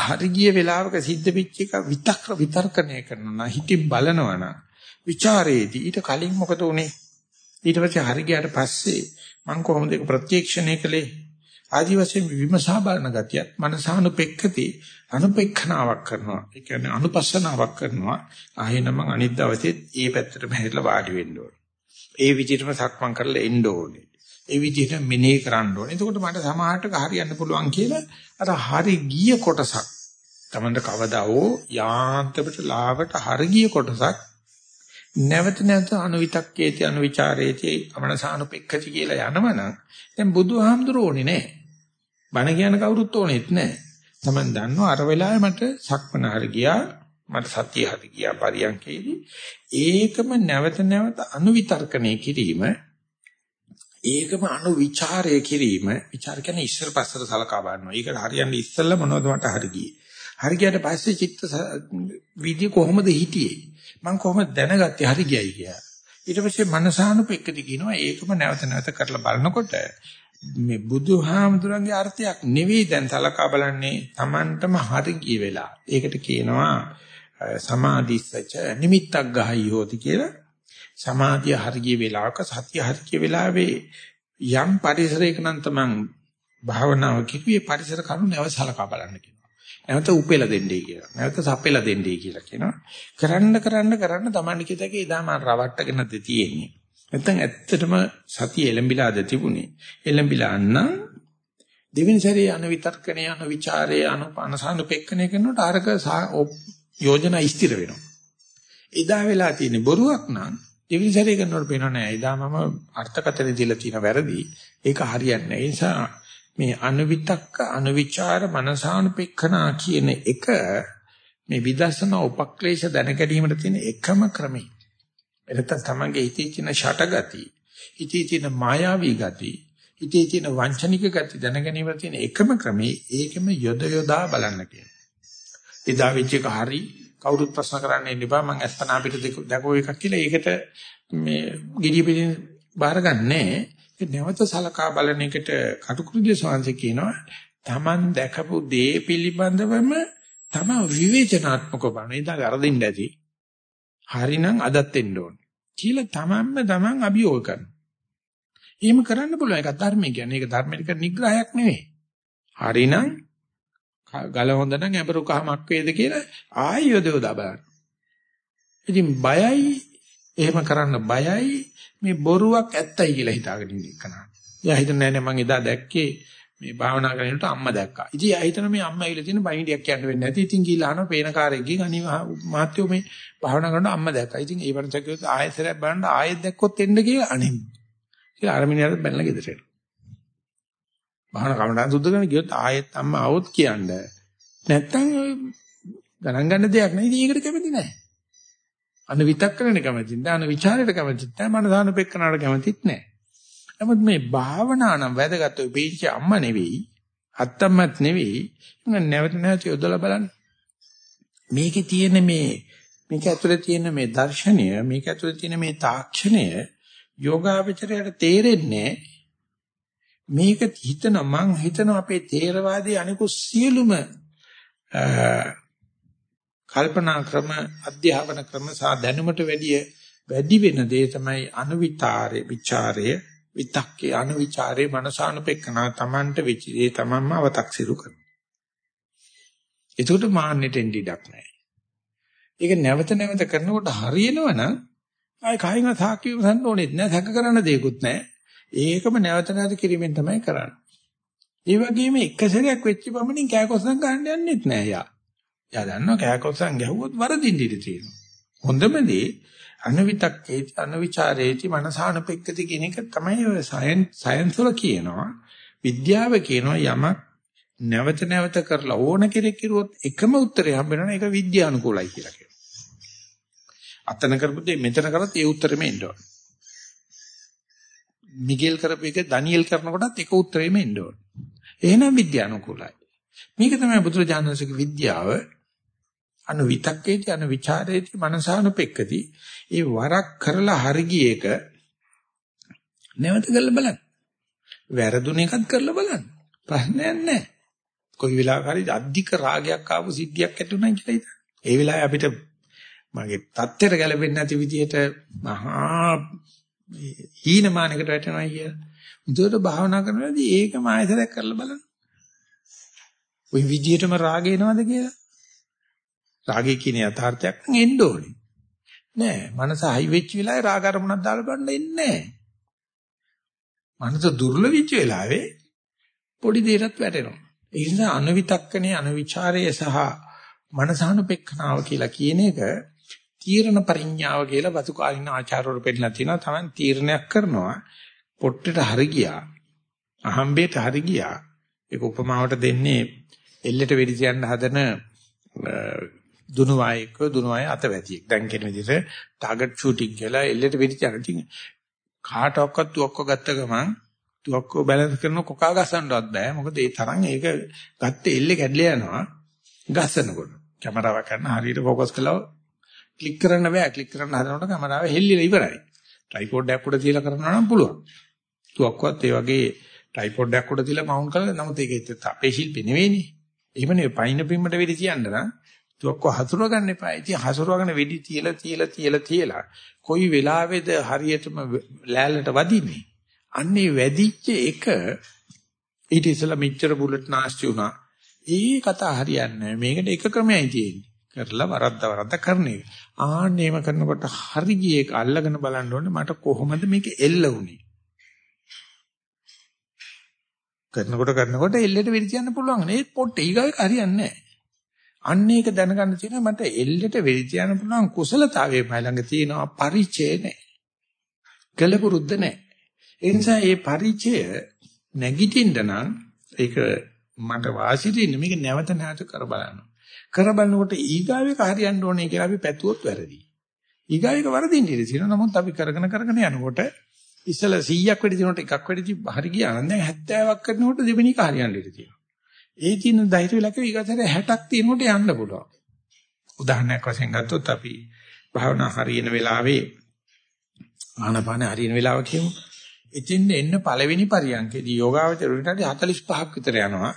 හරි ගිය වෙලාවක සිද්ධ වෙච්ච එක විතක්ක විතර්කණය කරනවා හිතින් බලනවා නම් ਵਿਚාරේදී ඊට කලින් මොකද උනේ? ඊට පස්සේ හරි ගියාට පස්සේ මම කොහොමද ඒක ප්‍රත්‍යක්ෂණය කළේ? ආදි වශයෙන් විමසා බලන ගතියත් මනසානුපෙක්කති අනුපෙක්ඛනාවක් කරනවා. ඒ කියන්නේ අනුපස්සනාවක් කරනවා. ආයෙනම අනිත් දවසේ ඒ පැත්තටම හැරිලා වාඩි වෙන්න ඕනේ. ඒ විදිහටම සක්මන් කරලා එන්න ඕනේ. ඒ විදිහට මෙනෙහි කරන්න ඕනේ. එතකොට මට සමාහටක හරියන්න පුළුවන් කියලා අර හරි ගිය කොටසක් තමන්ට කවදා හෝ යාන්තමට ලාවට හරි ගිය කොටසක් නැවත නැවත අනුවිතක්කේති අනුවිචාරේති අමනසානුපෙක්ඛති කියලා යනවනම් දැන් බුදුහාමුදුරෝනේ නැහැ. බණ කියන කවුරුත් ඕනෙත් නැහැ. Taman දන්නවා අර වෙලාවේ මට සක්මන හරි ගියා මට සතිය හරි ගියා පරියන්කේදී ඒකම නැවත නැවත අනුවිතර්කණය කිරීම ඒකම අනුවිචාරය කිරීම විචාර කියන්නේ ඉස්සර පස්සට සලකා බලනවා. ඒක හරියන්නේ ඉස්සෙල්ලා මොනවද මට හරි ගියේ. හරි ගියට පස්සේ චිත්ත විදි කොහොමද හිටියේ? මම කොහොමද දැනගත්තේ හරි ගියයි කියලා. ඊට පස්සේ මනසානුපෙක්කදී කියනවා ඒකම නැවත නැවත කරලා බලනකොට මේ බුදුහාමුදුරන්ගේ අර්ථයක් නෙවෙයි දැන් සලකා බලන්නේ Tamanටම හරි ගිය වෙලා. ඒකට කියනවා සමාධිස්සච නිමිත්තක් ගහයි හොති කියලා. සමාධිය හරි ගිය වෙලාවක සතිය හරි ගිය වෙලාවේ යම් පරිසරයක නම් Taman භාවනාව කිව්වේ පරිසර කරුණු නැව සලකා බලන්න කියනවා. නැවත උපෙලා දෙන්නේ කියලා. නැවත සපෙලා දෙන්නේ කියලා කියනවා. කරන්න කරන්න කරන්න Taman කිතකේ ඉදාම රවට්ටගෙනද තියෙන්නේ. නැත්නම් ඇත්තටම සතිය එලඹිලාද තිබුණේ. එලඹිලා නම් දෙවෙනි සැරේ අන විතර්කණය අන ਵਿਚාරය අන පනසනුපෙක්කණය කරනකොට අරක යෝජනා ස්ථිර වෙනවා. එදා වෙලා තියෙන බොරුවක් නම් දෙවෙනි සැරේ කරනකොට පේනවා නෑ. එදා මම අර්ථකථන දීලා තියෙන වැරදි. ඒක හරියන්නේ නෑ. ඒ නිසා මේ අනුවිතක්ක අනුවිචාර මනසානුපෙක්ඛනා කියන එක මේ විදර්ශනා උපක්ලේශ දැන ගැනීමට තියෙන එකම ක්‍රමයි. එතන තමන්ගේ හිතේ තියෙන ෂටගති, හිතේ තියෙන මායාවී ගති, හිතේ තියෙන වංචනික ගති දැනගැනීමට තියෙන එකම ක්‍රමේ ඒකෙම යොද යොදා බලන්න කියන. එදා වෙච්ච එක හරි කවුරුත් ප්‍රශ්න කරන්නේ ඉන්නපා මම අස්පනා පිට දැකෝ එකක් කියලා ඒකට මේ gediy පිටින් බාරගන්නේ ඒ නැවත සලකා බලන එකට කටුකුරුදී සංසි කියනවා Taman දැකපු දේ පිළිබඳවම තම විවේචනාත්මකව බලන ඉතින් අරදින්න ඇති හරිනම් අදත් එන්න ඕන කියලා තමන්ම තමන් අභියෝග කරනවා. එහෙම කරන්න පුළුවන් ඒක ධර්මය කියන්නේ. ඒක ධර්මයක නිග්‍රහයක් නෙවෙයි. හරිනම් ගල හොඳ නම් ඇඹරු කහමක් වේද කියලා ආයෙ යොදවලා බලන්න. ඉතින් බයයි එහෙම කරන්න බයයි මේ බොරුවක් ඇත්තයි කියලා හිතාගෙන ඉන්න එකනා. එයා හිතන්නේ නැහැ මම එදා දැක්කේ මේ භාවනා කරනකොට අම්මා දැක්කා. ඉතින් එයා හිතන මේ අම්මා ඇවිල්ලා තියෙන බයින්ඩියක් කියන්න වෙන්නේ නැති. ඉතින් ගිහලා අහනවා පේන කාරෙක්ගෙන් අනිව මහත්යෝ මේ භාවනා කරනකොට අම්මා දැක්කා. ඉතින් ඒ වරන්ච කිව්වොත් ආයෙත් සරයක් බලන්න ආයෙත් දැක්කොත් එන්න කියලා අනේ. කියලා අර මිනිහට බැලලා ගෙදරට එනවා. භාවනා කමඩන් සුද්ධ කරන ගියොත් ආයෙත් අම්මා આવොත් කියන්නේ. නැත්තම් ගණන් ගන්න දෙයක් නෑ. ඉතින් ඒකට කැමති නෑ. අන විතක් කරන්න කැමතිත් නෑ. අන ਵਿਚාරයට කැමතිත් නෑ. මනසානුපෙක්කනට කැමතිත් නෑ. නමුත් මේ භාවනා නම් වැදගත් ඔය බීච අම්මා නෙවෙයි අත්තම්මත් නෙවෙයි නැවත නැවත යොදලා බලන්න මේකේ තියෙන මේ මේක ඇතුලේ තියෙන මේ දර්ශනය මේක ඇතුලේ තියෙන මේ තාක්ෂණය යෝගාවචරයට තේරෙන්නේ මේක හිතන මං හිතන අපේ තේරවාදී අනිකු සියලුම කල්පනා ක්‍රම අධ්‍යාපන ක්‍රම සහ දැනුමට වැඩිය වැඩි වෙන දේ තමයි අනුවිතාරේ ਵਿਚාරය විතක්කේ අනුවිචාරේ මනසානුපෙක්කනා Tamanට විචේ Tamanම අව탁සිරු කරනවා. එතකොට මාන්නෙට ඉඩක් නැහැ. ඒක නැවත නැවත කරනකොට හරියනවනම් ආයි කයින් අසහකිය වසන්න ඕනෙත් නෑ සැක කරන්න දෙයක්වත් නෑ. ඒකම නැවත නැවත කිරීමෙන් තමයි කරන්නේ. ඒ වගේම එක සැරයක් වෙච්ච පමණින් කෑකොස්සන් ගන්න යන්නෙත් නෑ යා. යා දන්නවා කෑකොස්සන් ගැහුවොත් වරදින්න ඉඩ තියෙනවා. හොඳම දේ අනවිතක්කේති අනවිචාරේති මනසානුපෙක්කති කියන එක තමයි ඔය සයන්ස් වල කියනවා. විද්‍යාව කියනවා යමක් නැවත නැවත කරලා ඕන කෙනෙක් කිරුවොත් එකම උත්තරේ හම්බ වෙනවා ඒක විද්‍යානුකූලයි කියලා කියනවා. අතන කරපු දෙය මෙතන කරත් ඒ උත්තරෙම එන්න ඕන. මිගෙල් කරපු එක ඩැනියෙල් කරනකොටත් එක උත්තරෙම එන්න ඕන. එහෙනම් විද්‍යානුකූලයි. මේක තමයි බුදුරජාණන්සේගේ විද්‍යාව. අනු විතක්කේති අනු ਵਿਚාරේති මනසානුපෙක්කති. ඒ වරක් කරලා හරි ගියේක නැවත කරලා බලන්න. වැරදුන එකත් කරලා බලන්න. ප්‍රශ්නයක් නැහැ. කොයි වෙලාවකරි අධික රාගයක් ආපු සිද්ධියක් ඇති උනා කියලා ඉතින් ඒ වෙලාවේ අපිට මගේ தත්තර ගැලපෙන්නේ නැති විදිහට මහා හීනමානකට වැටෙනවා කියලා. මුදවට භාවනා කරනවාදී ඒකම ආයතරයක් කරලා බලන්න. ওই විදිහටම රාගය එනවද කියලා? රාගය කියන යථාර්ථයක් නම් එන්න ඕනේ. නෑ, මනස හයි වෙච්ච වෙලාවේ රාග අරමුණක් දාලා බලන්න එන්නේ නෑ. මනස දුර්වල වෙච්ච වෙලාවේ පොඩි දෙයකට වැටෙනවා. ඒ නිසා අනවිතක්කනේ අනවිචාරය සහ මනසානුපෙක්ඛනාව කියලා කියන එක තීරණ පරිඥාව කියලා වතුකාලින ආචාර්යවරු පෙන්නලා තියෙනවා. Taman තීරණයක් කරනවා. පොට්ටේට හරි ගියා. අහම්බේට හරි ගියා. ඒක උපමාවට දෙන්නේ එල්ලෙට වෙඩි තියන්න හදන දුනුවායක දුනුවාය අතවැතියෙක්. දැන් කියන විදිහට ටාගට් ෂූටින් කියලා එල්ලෙට වෙඩි තියන කාටවත් තුවක්ක ගත්ත ගමන් තුවක්ක බැලන්ස් කරන කොකා ගස්සන්නවත් බෑ. මොකද ඒ තරම් ඒක ගත්තේ එල්ලේ කැඩලා යනවා. ගස්සනකොට. කැමරාව කරන හරියට ફોකස් කළා ක්ලික් කරන්න බෑ. ක්ලික් කරන්න හදනකොට කැමරාව හෙල්ලිලා ඉවරයි. ට්‍රයිපෝඩ් එකක් උඩ තියලා කරනවා නම් පුළුවන්. තුවක්කවත් ඒ වගේ ට්‍රයිපෝඩ් එකක් උඩ තියලා මවුන්ට් කරලා නමුත් ඒක අපේ ශිල්පේ නෙවෙයිනේ. එහෙමනේ පයින් පිම්මට වෙඩි තියන්න නම් තුවක්ක හසුරව ගන්න එපා. ඉතින් හසුරවගෙන වෙඩි තියලා තියලා තියලා තියලා කොයි වෙලාවේද හරියටම ලෑල්ලට වදින්නේ. අන්නේ වැදිච්ච එක ඊට ඉස්සලා මෙච්චර බුලට් නාස්ති වුණා. ඒ කතා හරියන්නේ මේකට එක ක්‍රමයයි තියෙන්නේ. කරලා වරද්ද වරද්ද කරන එක. ආන්නේම කරනකොට හරි ගියේ අල්ලගෙන බලන්න ඕනේ මට කොහොමද මේක එල්ල වුනේ. කරනකොට කරනකොට එල්ලෙට වෙඩි තියන්න පුළුවන්. ඒ පොට්ටේ ඊගාවේ හරියන්නේ නැහැ. අන්න ඒක දැනගන්න තියෙනවා මට එල්ලෙට වෙඩි තියන්න පුළුවන් කුසලතාවයේ මයි ළඟ තියෙනවා පරිචය නැහැ. කලපුරුද්ද නැහැ. ඒ නිසා මේ පරිචය නැගිටින්න නම් ඒක මට වාසිතින් මේක නැවත නැවත කර බලන්න. කර බලනකොට ඊගාවෙක හරියන්න ඕනේ කියලා අපි පැතුවොත් වැරදි. ඊගාවෙක වරදින්න ඉඩ තියෙනවා. නමුත් අපි කරගෙන කරගෙන යනකොට ඉස්සල 100ක් වැඩි දිනකට එකක් වැඩි හරි ගියා නම් දැන් 70ක් කරනකොට දෙවෙනි එක හරියන්න ඉඩ තියෙනවා. ඒ තියෙන ධෛර්ය විලක ඊගතර 60ක් තියෙනකොට යන්න පුළුවන්. උදාහරණයක් වශයෙන් ගත්තොත් අපි භාවනා හරියන වෙලාවේ ආනපාන හරියන වෙලාව කියමු. ඉතින් එන්න පළවෙනි පරියන්කේදී යෝගාවචරයට 45ක් විතර යනවා.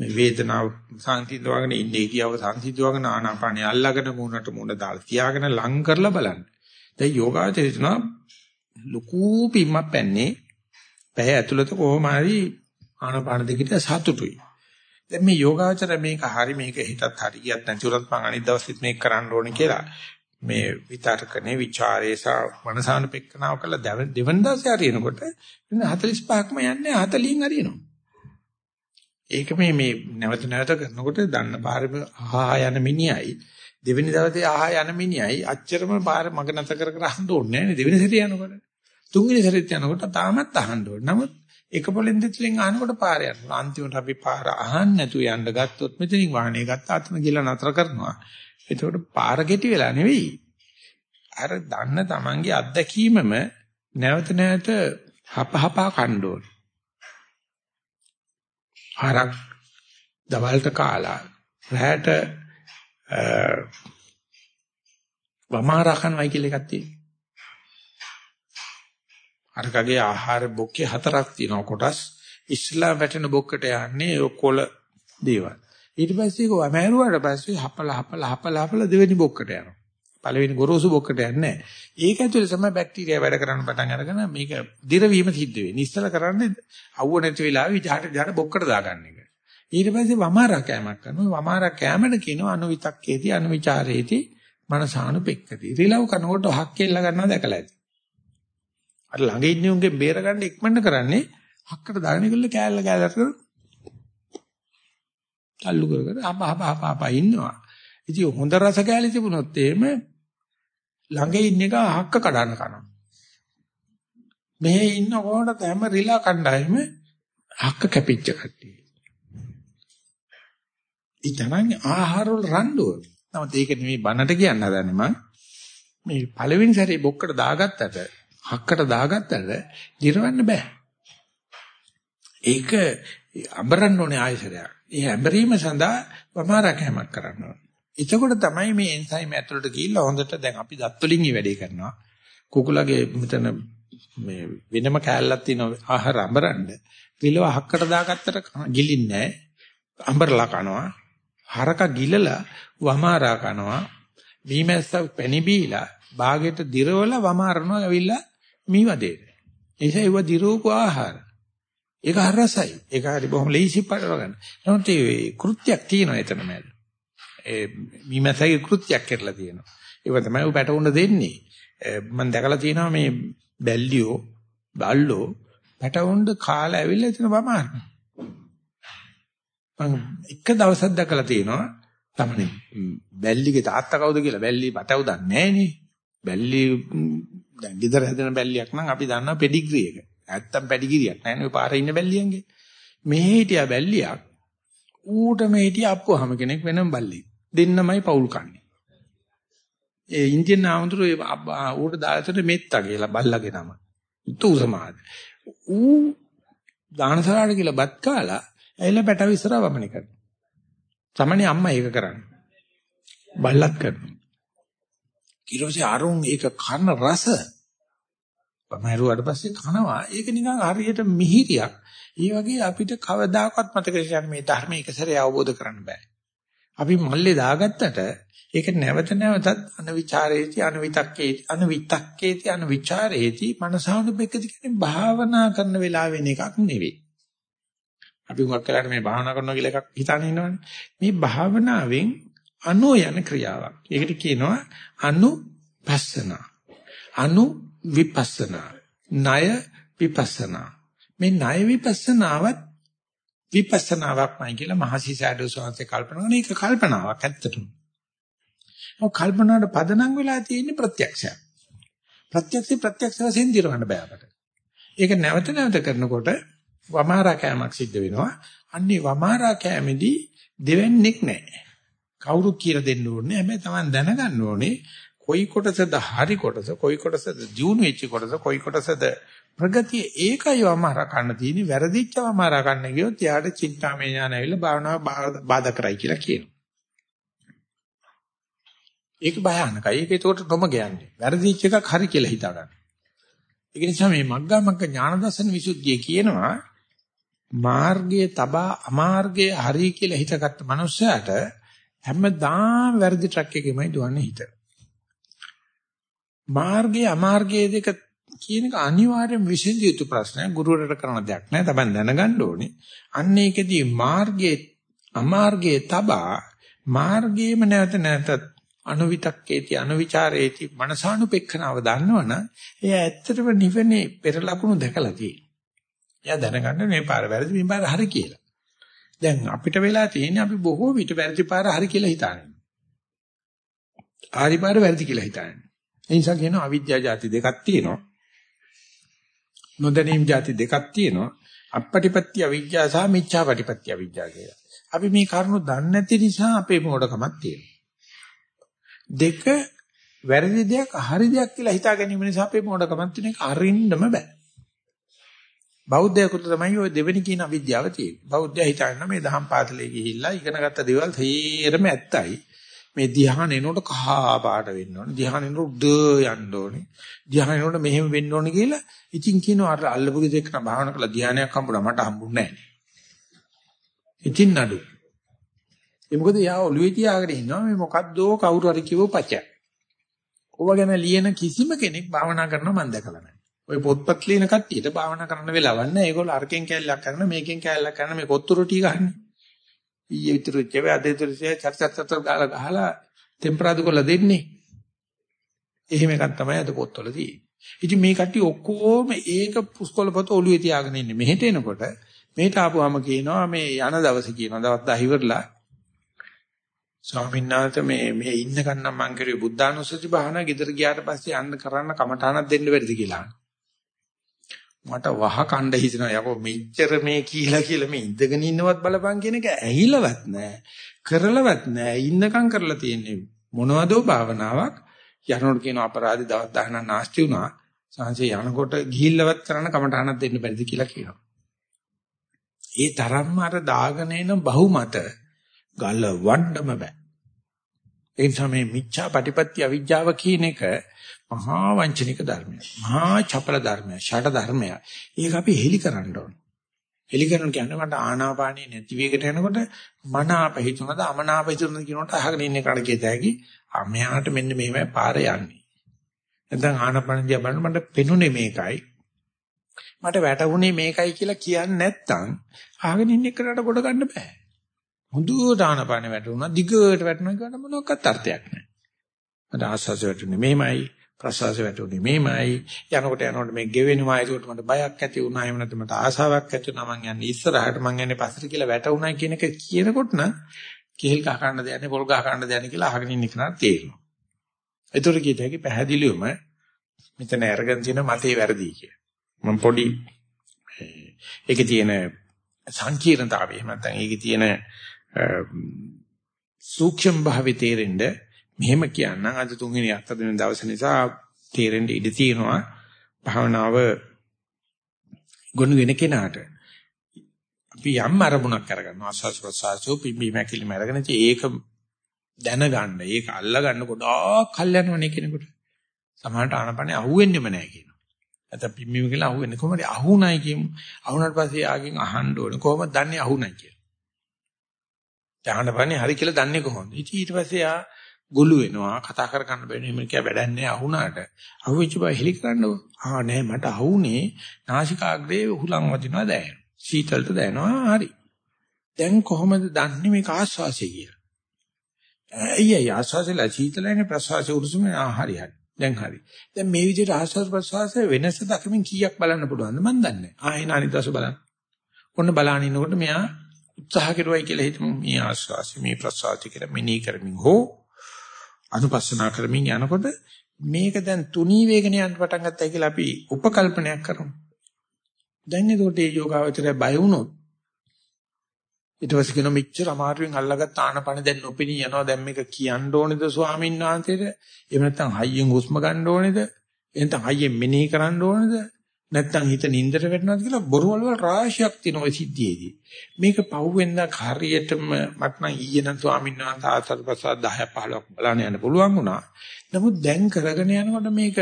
මේ වේදනාව සංසිඳවගෙන ඉන්නේ කියව සංසිඳවගෙන ආනාපානිය අල්ලගෙන මූණට මූණ දාලා තියාගෙන ලං කරලා බලන්න. දැන් යෝගාචරය තුන ලুকু පිම්මක් පැන්නේ පැය ඇතුළත කොහොම හරි ආනාපාන දෙකට සතුටුයි. දැන් මේ යෝගාචර මේක හරි මේක හිතත් හරි ගියත් නැතිවත් මම අනිත් දවසෙත් මේක කරන්න ඕනේ කියලා මේ විතරකනේ ਵਿਚාරේ සහ මනසානුපෙක්කනාව කළා දෙවන දවසේ හරියනකොට 45ක්ම යන්නේ 40න් හරියනවා. ඒක මේ මේ නැවත නැවත කරනකොට දන්න පාරෙම ආහා යන මිනිහයි දෙවෙනි දවසේ ආහා යන මිනිහයි අච්චරම පාර මග නැත කර කර අහන්න ඕනේ නැහැ දෙවෙනි සැරේ යනකොට තුන්වෙනි සැරේත් යනකොට තාමත් අහන්න ඕනේ නමුත් එක පොලෙන් දෙතුලින් අහනකොට පාර යනවා. අන්තිමට අපි පාර අහන්න නැතුව යන්න ගත්තොත් මෙතනින් වාහනේ ගත්ත අතන ගිහලා නතර කරනවා. එතකොට පාර කෙටි වෙලා නෙවෙයි. අර දන්න Tamange අත්දැකීමම නැවත නැවත හපහපා කන්න ඕනේ. හරක් දවල්ට කාලා රැට වමාරා කනවයි කියලා එකක් තියෙනවා. අරකගේ ආහාර බොක්කේ හතරක් තියෙනවා කොටස්. ඉස්ලාම් වැටෙන බොක්කට යන්නේ ඔකොල දේවල්. ඊට පස්සේ ඒක වමෑරුවාට පස්සේ හපල හපල හපල හපල දෙවෙනි බොක්කට යනවා. පළවෙනි ගොරෝසු බොක්කට යන්නේ නැහැ. ඒක ඇතුලේ තමයි බැක්ටීරියා වැඩ කරන්න පටන් අරගෙන මේක දිරවීම සිද්ධ වෙන්නේ. ඉස්සල කරන්නේ අවුව නැති වෙලාවෙ විජහට විජහට බොක්කට දාගන්න එක. ඊට පස්සේ වමාරා කෑමක් කරනවා. වමාරා කෑමන කියනවා අනුවිතක්කේති අනුවිචාරේති මනසානුපෙක්කති. රිලව් කනකොට හක් කෙල්ල ගන්නවා දැකලා ඇති. අර ළඟ ඉන්නේ උන්ගේ බේර ගන්න ඉක්මනට කරන්නේ හක්කට දාගෙන ඉගොල්ල කෑල්ල කෑල්ල කර තල්ලු කර කර අප අප අප අප ඉන්නවා. ඉතින් හොඳ රස කෑලි තිබුණොත් එහෙම ළඟ ඉන්න එක හක්ක කඩන්න කනවා. මෙහි ඉන්න කොහොමද හැම රිලා කණ්ඩායම හක්ක කැපිච්ච කට්ටිය. ඊතනන් ආහාර වල රණ්ඩුව. නමුත් ඒක නෙමෙයි බනට කියන්න හදන්නේ මම. මේ පළවෙනි සැරේ බොක්කට දාගත්තට හක්කට දාගත්තට ජීරවන්න බෑ. ඒක අඹරන්න ඕනේ ආයසරයක්. ඒ ඇඹරීම සඳහා වමාරකෑමක් කරන්න ඕනේ. එතකොට තමයි මේ එන්සයිම් ඇතුළට ගිහිල්ලා හොඳට දැන් අපි දත් වලින් වැඩේ කරනවා. කුකුලගේ මෙතන මේ වෙනම කෑල්ලක් තියෙන ආහාර අඹරන්න. විලව හක්කට දාගත්තට ගිලින්නේ නැහැ. අඹරලා කනවා. හරක ගිලලා වමාරා කනවා. මීමැස්ස පැණි බීලා බාගෙට දිරවල වමාරනවා ඇවිල්ලා මීවදේ. එيشා ඒව දිරෝපු ආහාර. ඒක හරසයි. ඒක හරි බොහොම ලේසි පාඩව ගන්න. නමුත් ඒ කෘත්‍යයක් තියෙනවා එතන මැද. ඒ මීමැස්සගේ කෘත්‍යයක් කරලා තියෙනවා. ඒක තමයි උ පැටවුන්න දෙන්නේ. මම දැකලා තියෙනවා මේ බැල්ලියෝ බල්ලෝ පැටවුන්න කාලා ඇවිල්ලා එතන වමාරනවා. මම එක දවසක් දැකලා තියෙනවා තමයි බැල්ලිගේ තාත්තා කවුද කියලා බැල්ලි පතව දන්නේ නැහනේ බැල්ලි දැන් ගෙදර හැදෙන බැල්ලියක් නම් අපි දන්නවා පෙඩිග්‍රී එක නැත්තම් පැඩිගිරියක් නැහැනේ ඔය පාරේ ඉන්න බැල්ලියන්ගේ මෙහි හිටියා බැල්ලියක් ඌට මේ හිටියා අප්පුවාම කෙනෙක් වෙනම බල්ලෙක් දෙන්නමයි පවුල් කන්නේ ඒ ඉන්දියන් ආමතුරු ඌට දාලා මෙත්තා කියලා බල්ලගේ නම තු සමාද ඌ දානසලාට කියලා බත් කාලා ඇයිලා පැටව ඉස්සරහ වමනේ කරනවා. සමනේ අම්මා ඒක කරන්නේ. බල්ලත් කරනවා. ඊළඟට අරුන් ඒක කන රස පමරුවාට පස්සේ කනවා. ඒක නිකන් හරියට මිහිරියක්. ඒ වගේ අපිට කවදාකවත් මතක තියාගන්න මේ ධර්ම එක සැරේ අවබෝධ කරන්න බෑ. අපි මල්ලේ දාගත්තට ඒක නැවත නැවතත් අනවිචාරේති අනවිතක්කේති අනවිතක්කේති අනවිචාරේති මනසානුපෙක්කති කියන්නේ භාවනා කරන වෙලාව වෙන එකක් නෙවෙයි. අපි හුඟක් කරලා මේ භාවනා කරනවා කියලා එකක් හිතාන ඉන්නවනේ. මේ භාවනාවෙන් අනු යන ක්‍රියාවක්. ඒකට කියනවා අනුපස්සනා. අනු විපස්සනා. ණය විපස්සනා. මේ ණය විපස්සනාවත් විපස්සනාවක්මයි කියලා මහසි සෑඩෝ සෝන්සේ කල්පනා කරන එක කල්පනාවක් ඇත්තටම. ඔය කල්පනාවට පදනම් වෙලා තියෙන්නේ ප්‍රත්‍යක්ෂය. ප්‍රත්‍යක්ෂ ප්‍රත්‍යක්ෂ වශයෙන් දිරවන්න බෑ අපට. ඒක නැවත නැවත කරනකොට වමාරා කෑමක් සිද්ධ වෙනවා. අන්නේ වමාරා කෑමේදී දෙවන්නේක් නැහැ. කවුරු කියලා දෙන්න ඕනේ. හැබැයි Taman දැනගන්න ඕනේ කොයි කොටසද හරි කොටස, කොයි කොටසද දියුණු වෙච්ච කොටස, කොයි කොටසද ප්‍රගතිය ඒකයි වමාරා කන්න තියෙන්නේ. වැරදිච්ච වමාරා කන්න ගියොත් යාට චින්තාමය ඥාන ඇවිල්ලා භාවනාව බාධා කරයි කියලා කියනවා. ඒක භයානකයි. ඒක ඒකට නොම ගයන්නේ. වැරදිච්ච එකක් හරි කියලා හිතා ගන්න. ඒක නිසා මේ මග්ගා මග්ග ඥාන දර්ශන විසුද්ධිය කියනවා මාර්ගයේ තබා අමාර්ගයේ හරි කියලා හිතගත්ත මනුස්සයාට හැමදාම වැරදි ට්‍රක් එකෙමයි දුවන්නේ හිත. මාර්ගයේ අමාර්ගයේ දෙක කියන එක අනිවාර්යෙන් විසඳිය යුතු ප්‍රශ්නයක්. ගුරුවරට කරන දෙයක් නෑ. තමයි දැනගන්න ඕනේ. අන්න ඒකෙදී මාර්ගයේ අමාර්ගයේ තබා මාර්ගයේම නැවත නැවතත් අනුවිතක්කේති අනුවිචාරේති මනසානුපෙක්ඛනාව දන්නවනම් එයා ඇත්තටම නිවනේ පෙර ලකුණු දැකලා තියෙනවා. එයා දැනගන්න මේ පාර වැරදි මේ පාර හරි කියලා. දැන් අපිට වෙලා තියෙන්නේ අපි බොහෝ විට වැරදි පාර හරි කියලා හිතන්නේ. ආරි පාර වැරදි කියලා හිතන්නේ. ඒ නිසා කියනවා අවිද්‍යා જાති දෙකක් තියෙනවා. නොදැනීම් જાති දෙකක් තියෙනවා. අපපටිපත්‍ය අවිද්‍යාව සහ මිච්ඡාපටිපත්‍ය අවිද්‍යාව කියලා. අපි මේ කරුණු දන්නේ නැති නිසා අපේ මොඩකමක් තියෙනවා. දෙක වැරදි දෙයක් හරි දෙයක් කියලා හිතා ගැනීම නිසා අපේ මොඩකමක් තියෙන එක අරින්නම බෑ. බෞද්ධයෙකුට තමයි ওই දෙවෙනි කියන අවිද්‍යාව තියෙන්නේ. බෞද්ධයා හිතන්න මේ දහම් පාසලේ ගිහිල්ලා ඉගෙනගත්ත දේවල් තේරෙම ඇත්තයි. මේ ධ්‍යාන එනකොට කහා පාට වෙන්න ඕනේ. ධ්‍යාන එනකොට උඩ යන්න ඕනේ. ධ්‍යාන එනකොට මෙහෙම වෙන්න ඕනේ කියලා ඉතින් කියනවා අර අල්ලපු ගෙදෙක් නා භාවනා කළා ධ්‍යානයක් හම්බුණා මට හම්බුන්නේ නැහැ. ඉතින් නඩු. ඒ මොකද යා ඔළුවේ තියාගෙන ඉන්නවා මේ මොකද්දෝ කවුරු හරි කිව්ව පච. ඔබ ගැන ලියන කිසිම කෙනෙක් භාවනා කරනවා මම දැකලා නැහැ. ඔය පොත්පත් ලියන කට්ටියට භාවනා කරන්න වෙලාවක් නැහැ. ඒගොල්ලෝ අරකින් කැල්ලක් කරන මේකෙන් කැල්ලක් කරන මේ කොත්තු රොටි ගහන්නේ. ඊයේ විතර චෙව අද විතර චර් චර් චර් ගාලා ගහලා ටෙම්පරාදු කරලා දෙන්නේ. එහෙම එකක් තමයි අද පොත්වල තියෙන්නේ. ඉතින් මේ කට්ටිය ඔක්කොම ඒක පුස්කොළ පොත ඔළුවේ තියාගෙන ඉන්නේ. මෙහෙට එනකොට මෙහෙට ආපුවාම කියනවා මේ යන දවසේ කියනවා දවස් 10 ඉවරලා ස්වාමීන් වහන්සේ මේ මේ ඉන්නකන් නම් මං කරුවේ බුද්ධානුස්සති භාවනා ගෙදර ගියාට පස්සේ යන්න කරන්න කමඨානක් දෙන්න බැරිද කියලා. මට වහ කණ්ඩ හිතෙනවා යකෝ මෙච්චර මේ කියලා කියලා මේ ඉඳගෙන ඉන්නවත් බලපන් කියන එක ඇහිලවත් නෑ. කරලවත් නෑ. ඉන්නකම් කරලා තියෙන්නේ මොනවදෝ භාවනාවක්? යනකොට කියන අපරාධي දවස් 10ක් නාස්ති වුණා. සංසේ යනකොට ගිහිල්ලවත් කරන්න කමටහනක් දෙන්න බැරිද කියලා කියනවා. ඒ තරම්ම අර දාගෙන එන බහුමත ගලවන්නම බෑ. ඒ නිසා මේ මිච්ඡා ප්‍රතිපත්ති අවිජ්ජාව කියන එක මහා වංචනික ධර්මයක්. මහා චපල ධර්මයක්. ෂට ධර්මයක්. ඒක අපි හෙලි කරන්න ඕන. හෙලි කරන කියන්නේ මට ආනාපානිය නැති වේගට යනකොට මනාප හිතුනද අමනාප හිතුනද කියනකොට අහගෙන ඉන්න කණ කියතෑකි අමයාට මෙන්න මෙහෙමයි පාර යන්නේ. නැත්නම් ආනාපාන දිහා බලන මට පෙනුනේ මේකයි. මට වැටුනේ මේකයි කියලා කියන්නේ නැත්නම් අහගෙන ඉන්න එකට කොට ගන්න බෑ. හොඳට ආනාපාන වැටුණා දිගට වැටුණා කියවට මොනවත් අර්ථයක් නැහැ. මට ආස්වාස වැටුනේ මෙහෙමයි ප්‍රසවාස වැටුනේ මේමයි යනකොට යනකොට මේ ගෙවෙනවා. ඒකට මට බයක් ඇති වුණා. එහෙම නැත්නම් මට ආසාවක් ඇති වුණා. මං යන්නේ ඉස්සරහට. මං යන්නේ පස්සට කියලා වැටුණා කියන එක කියනකොට නම් කෙහෙල් ගහ ගන්න දෙන්නේ පොල් ගහ ගන්න දෙන්නේ කියලා අහගෙන ඉන්න කෙනා තේරෙනවා. ඒතර කීත හැකි පැහැදිලිවම මෙතන අරගෙන තියෙන මතේ වැරදි කිය. මම පොඩි ඒකේ තියෙන සංකීර්ණතාවය. එහෙම නැත්නම් ඒකේ තියෙන සූක්ෂම භාවය තේරෙන්නේ මෙහෙම කියන්නම්. අද තුන්වෙනි හතර දින දවස නිසා තේරෙන්න ඉඩ තියෙනවා. භාවනාව ගොනු වෙන කෙනාට අපි යම් අරමුණක් කරගන්නවා ආස්වාස් ප්‍රසආසෝ පිම්බි මැකිලිම අරගෙන ඒක දැනගන්න ඒක අල්ලගන්න ගොඩාක් කල් යනවනේ කෙනෙකුට. සමහරට ආනපනේ අහුවෙන්නෙම නැහැ කියනවා. නැත්නම් පිම්බිම කියලා අහුවෙන්නේ කොහොමද? අහුණයි කියමු. අහුණාට පස්සේ ආගෙන් අහන්න ඕනේ. කොහොමද දන්නේ? අහුණයි කියලා. ආනපනේ හරි කියලා දන්නේ කොහොමද? ඊට පස්සේ ආ ගොළු වෙනවා කතා කර ගන්න බැරි නෙමෙයි කිය වැඩන්නේ අහුණාට. අහුවෙච්ච බය හෙලි කරන්නව ආ නෑ මට අහුනේ නාසිකාග්‍රේ හුලං වදිනවා දැනෙනවා. සීතලට දැනෙනවා. හරි. දැන් කොහොමද දන්නේ මේක ආස්වාසිය කියලා? අයිය ආස්වාසෙලා සීතලනේ ප්‍රසවාසය උරුසුමේ ආ හරි හරි. දැන් හරි. දැන් මේ විදිහට ආස්වාස් ප්‍රසවාසයේ වෙනස දක්මින් කීයක් බලන්න පුළුවන්ද? මන් දන්නේ ආ එන අනිත් දවස් බලන්න. ඔන්න බලන ඉන්නකොට මෙයා උත්සාහ කරුවයි කියලා හිතමු. මේ ආස්වාසි මේ ප්‍රසවාසි කියලා මෙනී කරමින් හෝ අනුපස්සනා කරමින් යනකොට මේක දැන් තුනී වේගන යන පටන් ගත්තයි කියලා අපි උපකල්පනයක් කරමු. දැන් ඒකට ඒ යෝගාවචරය බය වුණොත් ඊට පස්සේ කියන මෙච්චර අමාරුවෙන් අල්ලගත් ආනපන දැන් නොපෙනී යනවා දැන් මේක කියන්න ඕනේද ස්වාමීන් වහන්සේට? එහෙම නැත්නම් හයියෙන් හුස්ම ගන්න ඕනේද? එහෙනම් හයියෙන් මෙනෙහි කරන්න ඕනේද? නැත්තම් හිත නින්දට වැටෙනවද කියලා බොරුවල් වල රාශියක් තියෙන ওই සිද්ධියේදී. මේක පහුවෙන්දක් හරියටම මට නම් ඊයේ නම් ස්වාමීන් වහන්සේ ආසත් ප්‍රසාද 10 15ක් බලන්න යන්න පුළුවන් වුණා. නමුත් දැන් කරගෙන යනකොට මේක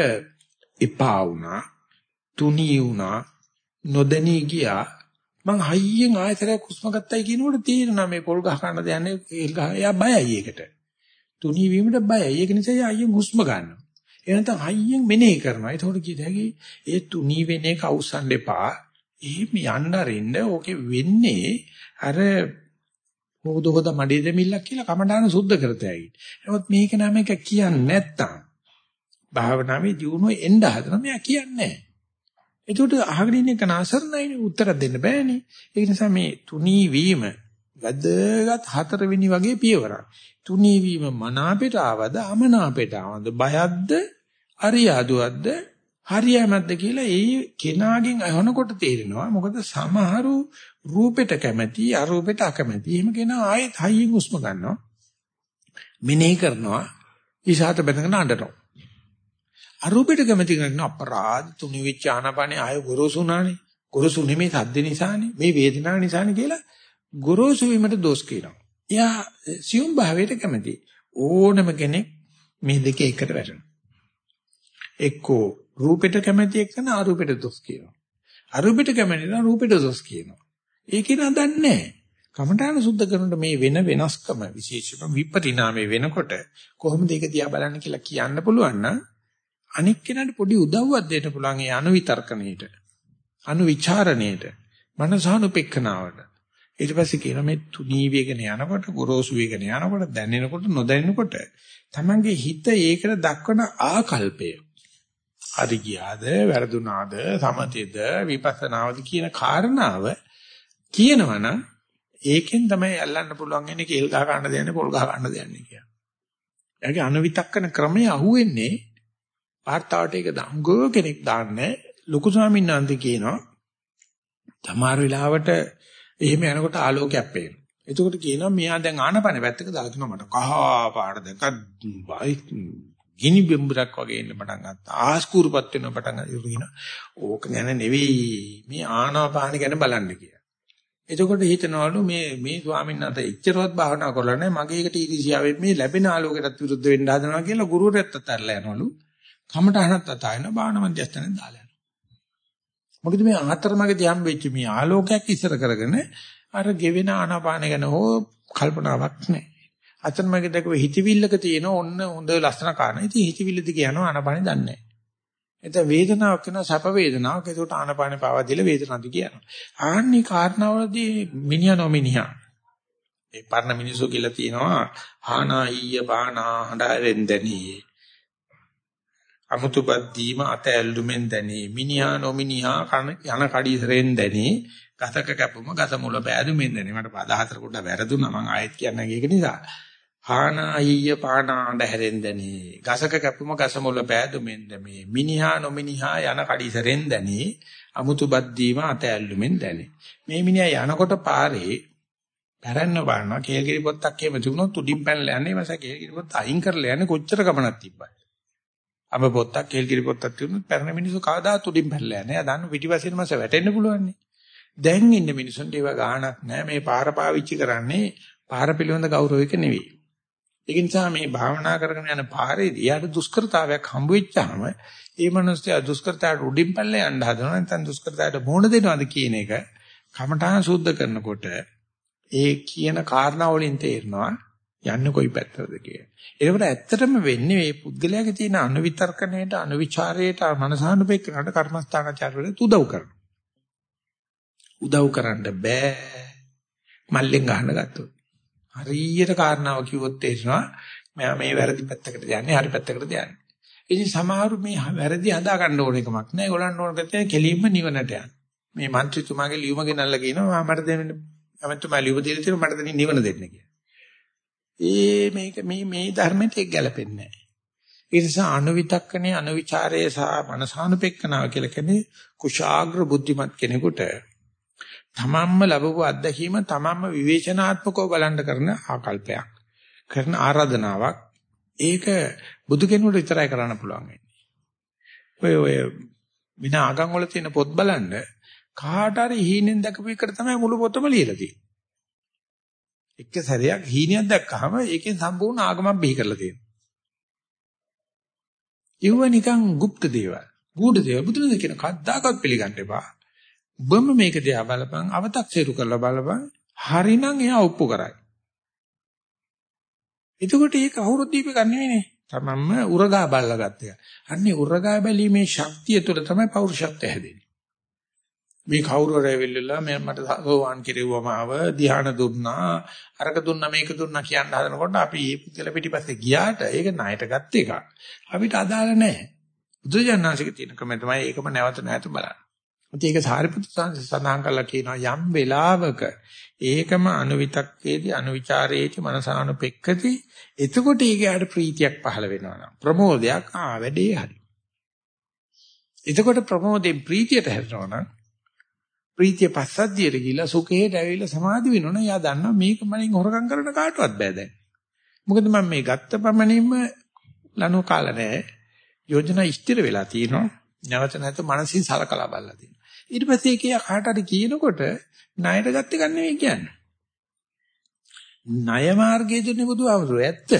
එපා වුණා, තුනී වුණා, නොදැනී ගියා. මං හයියෙන් ආයතරයක් හුස්ම ගත්තයි කියනකොට තේරෙනවා මේ පොල් ගහ ගන්න දෙන්නේ එයා බයයි ඒකට. තුනී වීමට බයයි. ඒක නිසා එයා අයියෙන් හුස්ම ගන්නවා. එනතන් හයියෙන් මෙනෙහි කරනවා. ඒතකොට කිය တဲ့ හැකි ඒ තුනී වෙන එක අවසන් දෙපා. එහෙම යන්න අරින්න ඕකේ වෙන්නේ අර හොද හොද මඩේ දෙමිල්ලක් කියලා කමඩාන සුද්ධ කරතයි. නමුත් මේක නම එක කියන්නේ නැත්තම් භාවනාවේ දියුණුව එන්න හදන මෙයා කියන්නේ නැහැ. ඒකට අහගෙන ඉන්න එක නාසරණයිනේ උත්තර දෙන්න බෑනේ. ඒ නිසා මේ තුනී වීම වැදගත් හතරවෙනි වගේ පියවරක්. තුනී වීම මනාපෙට ආවද අමනාපෙට ආවද බයද්ද අරියාදුවක්ද හරියමත්ද කියලා ඒ කෙනාගෙන් අහනකොට තේරෙනවා. මොකද සමහරු රූපෙට කැමැති අරූපෙට අකමැති. එහෙම කෙනා ආයෙත් හයියෙන් උස්ම ගන්නවා. මෙනෙහි කරනවා. ඊසాత බඳගෙන අඬනවා. අරූපෙට කැමැති කරන අපරාධ තුනි වෙච්ච ආනපනේ ආය ගොරෝසුනානේ ගොරෝසු නෙමේ සද්ද නිසානේ මේ වේදනාව නිසානේ කියලා ගොරෝසු වීමට දෝෂ කියනවා. එයා සියුම් භාවයට කැමති. ඕනම කෙනෙක් මේ දෙකේ එකට වැටෙනවා. එක්කෝ රූපෙට කැමති එක්කන අරූපෙට දොස් කියනවා. අරූපෙට කැමති නම් රූපෙට දොස් කියනවා. ඒකේ නදන්නේ කමඨාන සුද්ධ කරනකොට මේ වෙන වෙනස්කම විශේෂම විපරිණාමය වෙනකොට කොහොමද ඒක දිහා බලන්න කියලා කියන්න පුළුවන් නම් අනික් කෙනාට පොඩි උදව්වක් දෙන්න පුළුවන් ඒ අනුවිතර්කණයට අනුවිචාරණයට මනසානුපෙක්ඛනාවට ඊට පස්සේ කියනවා මේ තුනී වේගන යනකොට ගොරෝසු වේගන යනකොට දැනෙනකොට නොදැනෙනකොට තමන්ගේ හිත ඒකට දක්වන ආකල්පය හරි ගියාද වැරදුනාද සමතේද විපස්සනාවද කියන කාරණාව කියනවනම් ඒකෙන් තමයි අල්ලන්න පුළුවන් ඉන්නේ කේල් ගහ ගන්න දෙන්නේ පොල් ගහ ගන්න දෙන්නේ කියලා. එයාගේ අනවිතක්කන ක්‍රමය අහුවෙන්නේ වාර්තාවට ඒක දඟෝ කෙනෙක් දාන්නේ ලොකු ස්වාමීන් වහන්සේ කියනවා තමාර වෙලාවට එහෙම යනකොට ආලෝකයක් පේනවා. එතකොට කියනවා මෙයා දැන් ආනපන පැත්තක දාලා කියනවා මට කහා පාට දැක්ක ගිනි බෙම්බරක් වගේ එන්න පටන් ගත්තා. ආස්කූරුපත් වෙන පටන් ගන්නවා. ඕක ගැන නෙවෙයි මේ ආනාපාන ගැන බලන්න කියලා. එතකොට හිතනවලු මේ මේ ස්වාමීන් වහන්සේ එච්චරවත් භාවනා කරලා නැහැ මගේ එකට ඊර්ෂ්‍යාවෙන් මේ ලැබෙන ආලෝකයටත් විරුද්ධ වෙන්න හදනවා කියලා ගුරුවරයාත් අතහැරලා යනවලු. කමටහනත් අතහරින භාවනා මධ්‍යස්ථානෙන් දාලා යනවා. මොකද මේ ආතරමගදී හම්බෙච්ච මේ ආලෝකයක් ඉස්සර කරගෙන අර ගෙවෙන ආනාපාන ගැන හෝ කල්පනාවක් නැහැ. අතරමඟ දැකුව හිතවිල්ලක තියෙන ඔන්න හොඳ ලස්සන කාරණා. ඉතින් හිතවිල්ල දිගේ යනවා ආනපානෙ දන්නේ නැහැ. එතන වේදනාවක් වෙනවා සැප වේදනාවක්. ඒකට ආනපානෙ පාවා දීලා වේදනාව දිගේ යනවා. ආන්නි කාරණාවලදී මිනිහා නොමිනිහා. ඒ පරණ මිනිස්සු කියලා තියෙනවා ආනා ඊය බානා හඬරෙන් දැනී. අමුතුපත් දීම අත ඇල්ලුමෙන් දැනී. මිනිහා නොමිනිහා කන යන කඩිසරෙන් දැනී. ගතක කැපුම ගත මුල පෑදුමෙන් දැනී. මට පද හතර කොට වැරදුනා මම ආයෙත් කියන්නේ ඒක නිසා. ආනාහිය පානාඳ හැරෙන්දනි. ගසක කැපුම ගස මුල පෑදුමෙන් දැමේ මිනිහා නොමිනිහා යන කඩිසරෙන් දැනි අමුතු බද්දීම අත ඇල්ලුමෙන් දැනි මේ මිනිහා යනකොට පාරේ පැරන්න බලන කේල්ගිරි පොත්තක් එහෙම තිබුණොත් උඩින් පැනලා යන්නේ මස කේල්ගිරි පොත්ත අයින් කරලා යන්නේ කොච්චර ගමනක් තිබ්බද අඹ පොත්තක් කේල්ගිරි පොත්තක් තිබුණොත් පැරණ මිනිස්සු කවදාත් උඩින් පැනලා යන්නේ. දන්න පිටිපස්සෙන් මස වැටෙන්න පුළුවන් දැන් ඉන්න මිනිසුන්ට ඒව ගාණක් නැහැ. මේ පාර පාවිච්චි කරන්නේ පාර පිළිබඳ ගෞරවයක නෙවෙයි. ඒක නිසා මේ භාවනා කරගෙන යන පාරේදී යාට දුෂ්කරතාවයක් හම්බ වෙච්චාම ඒ මනුස්සයා දුෂ්කරතාවට උඩින් පල්ලේ යන්න හදනවා නැත්නම් දුෂ්කරතාවට මොහොන දෙනවද කියන එක කමඨාන සුද්ධ කරනකොට ඒ කියන කාරණා වලින් තේරෙනවා යන්නේ කොයි පැත්තටද කියලා. ඒකට ඇත්තටම වෙන්නේ මේ පුද්ගලයාගේ තියෙන අනුවිතර්කණයට අනුවිචාරයට මනසානුපෙක්කනට කර්මස්ථානචාරවලට උදව් කරනවා. උදව් කරන්න බෑ මල්ලෙන් ගහන්න ගත්තොත්. හරියට කාරණාව කිව්වොත් තේරෙනවා මෙයා මේ වැරදි පැත්තකට යන්නේ හරි පැත්තකට යන්නේ. ඉතින් සමහරු මේ වැරදි හදා ගන්න ඕන එකමක් නෑ. ඒගොල්ලන් ඕන කරන්නේ කෙලින්ම නිවනට යන්න. මේ മന്ത്രിතුමාගේ ලියුම ගෙනල්ලා කියනවා මට දෙන්න ඇමතුමා ලියුම දීලා තියෙනවා මට දෙන්න නිවන දෙන්න කියලා. ඒ මේක මේ මේ ධර්මයට ඒක ගැලපෙන්නේ නෑ. ඒ නිසා අනුවිතක්කනේ අනුවිචාරයේ සහ මනසානුපෙක්කනාව කියලා කියන්නේ කුශාග්‍ර බුද්ධිමත් කෙනෙකුට තමන්ම ලැබපු අත්දැකීම තමන්ම විවේචනාත්මකව බලන්න කරන ආකල්පයක්. කරන ආරාධනාවක්. ඒක බුදු කෙනෙකුට විතරයි කරන්න පුළුවන් වෙන්නේ. ඔය ඔය වින ආගම් වල තියෙන පොත් බලන්න කාට හරි හීනෙන් දැකපු එකට තමයි මුළු පොතම ලියලා තියෙන්නේ. එක සැරයක් හීනයක් දැක්කහම ඒකෙන් සම්පූර්ණ ආගමක් බිහි කරලා තියෙනවා. ඒව නිකන් গুপ্ত දේවල්. ගුඪ දේවල් බුදුන් කියන කද්දාකත් පිළිගන්න එපා. ඔබම මේක දිහා බලපන් අව탁සේරු කරලා බලපන් හරිනම් එයා ඔප්පු කරයි. එතකොට ඒක කවුරුත් දීප එක නෙවෙයිනේ. තමන්ම උරගා බල්ලා ගත්ත එක. අන්නේ උරගා බැලීමේ ශක්තිය තුළ තමයි පෞරුෂත්වය හැදෙන්නේ. මේ කවුරු හරි වෙල්ලලා මම මට සෝවාන් කිරෙව්වම ආව ධ්‍යාන දුන්නා අරක දුන්නා මේක දුන්නා කියන හදනකොට අපි මේ පුද්ගල පිටිපස්සේ ගියාට ඒක ණයට ගත්ත එකක්. අපිට අදාළ නැහැ. බුදුජානනාංශික තියෙන ක්‍රමය තමයි ඒකම නැවත නැවත බලන්න. ඒක සාරිපුත්‍ර සඳහන් කළා කියනවා යම් වෙලාවක ඒකම අනුවිතක්කේදී අනුවිචාරයේදී මනසානුපෙක්කති එතකොට ඊගාට ප්‍රීතියක් පහළ වෙනවා නම් ප්‍රමෝදයක් ආ වැඩේ හරි. එතකොට ප්‍රමෝදයෙන් ප්‍රීතියට හැරෙනවා නම් ප්‍රීතිය පස්සද්ධියට ගිහිලා සුඛයට ඇවිල්ලා සමාධි වෙනවනේ යා දන්නවා මේක මනින් හොරකම් කරන කාටවත් බෑ දැන්. මොකද මම මේ ගත්ත පමණින්ම ලනු කාලා නැහැ. යෝජනා ඉස්තිර වෙලා තියෙනවා. නැවත නැවත මනසින් සලකලා බලලා තියෙනවා. ඊට පස්සේ ඒක කාට හරි කියනකොට ණයට ගත්ත එක නෙවෙයි කියන්නේ. ණය මාර්ගයේ දුන්නේ බුදුහාමුදුරුවෝ ඇත්ත.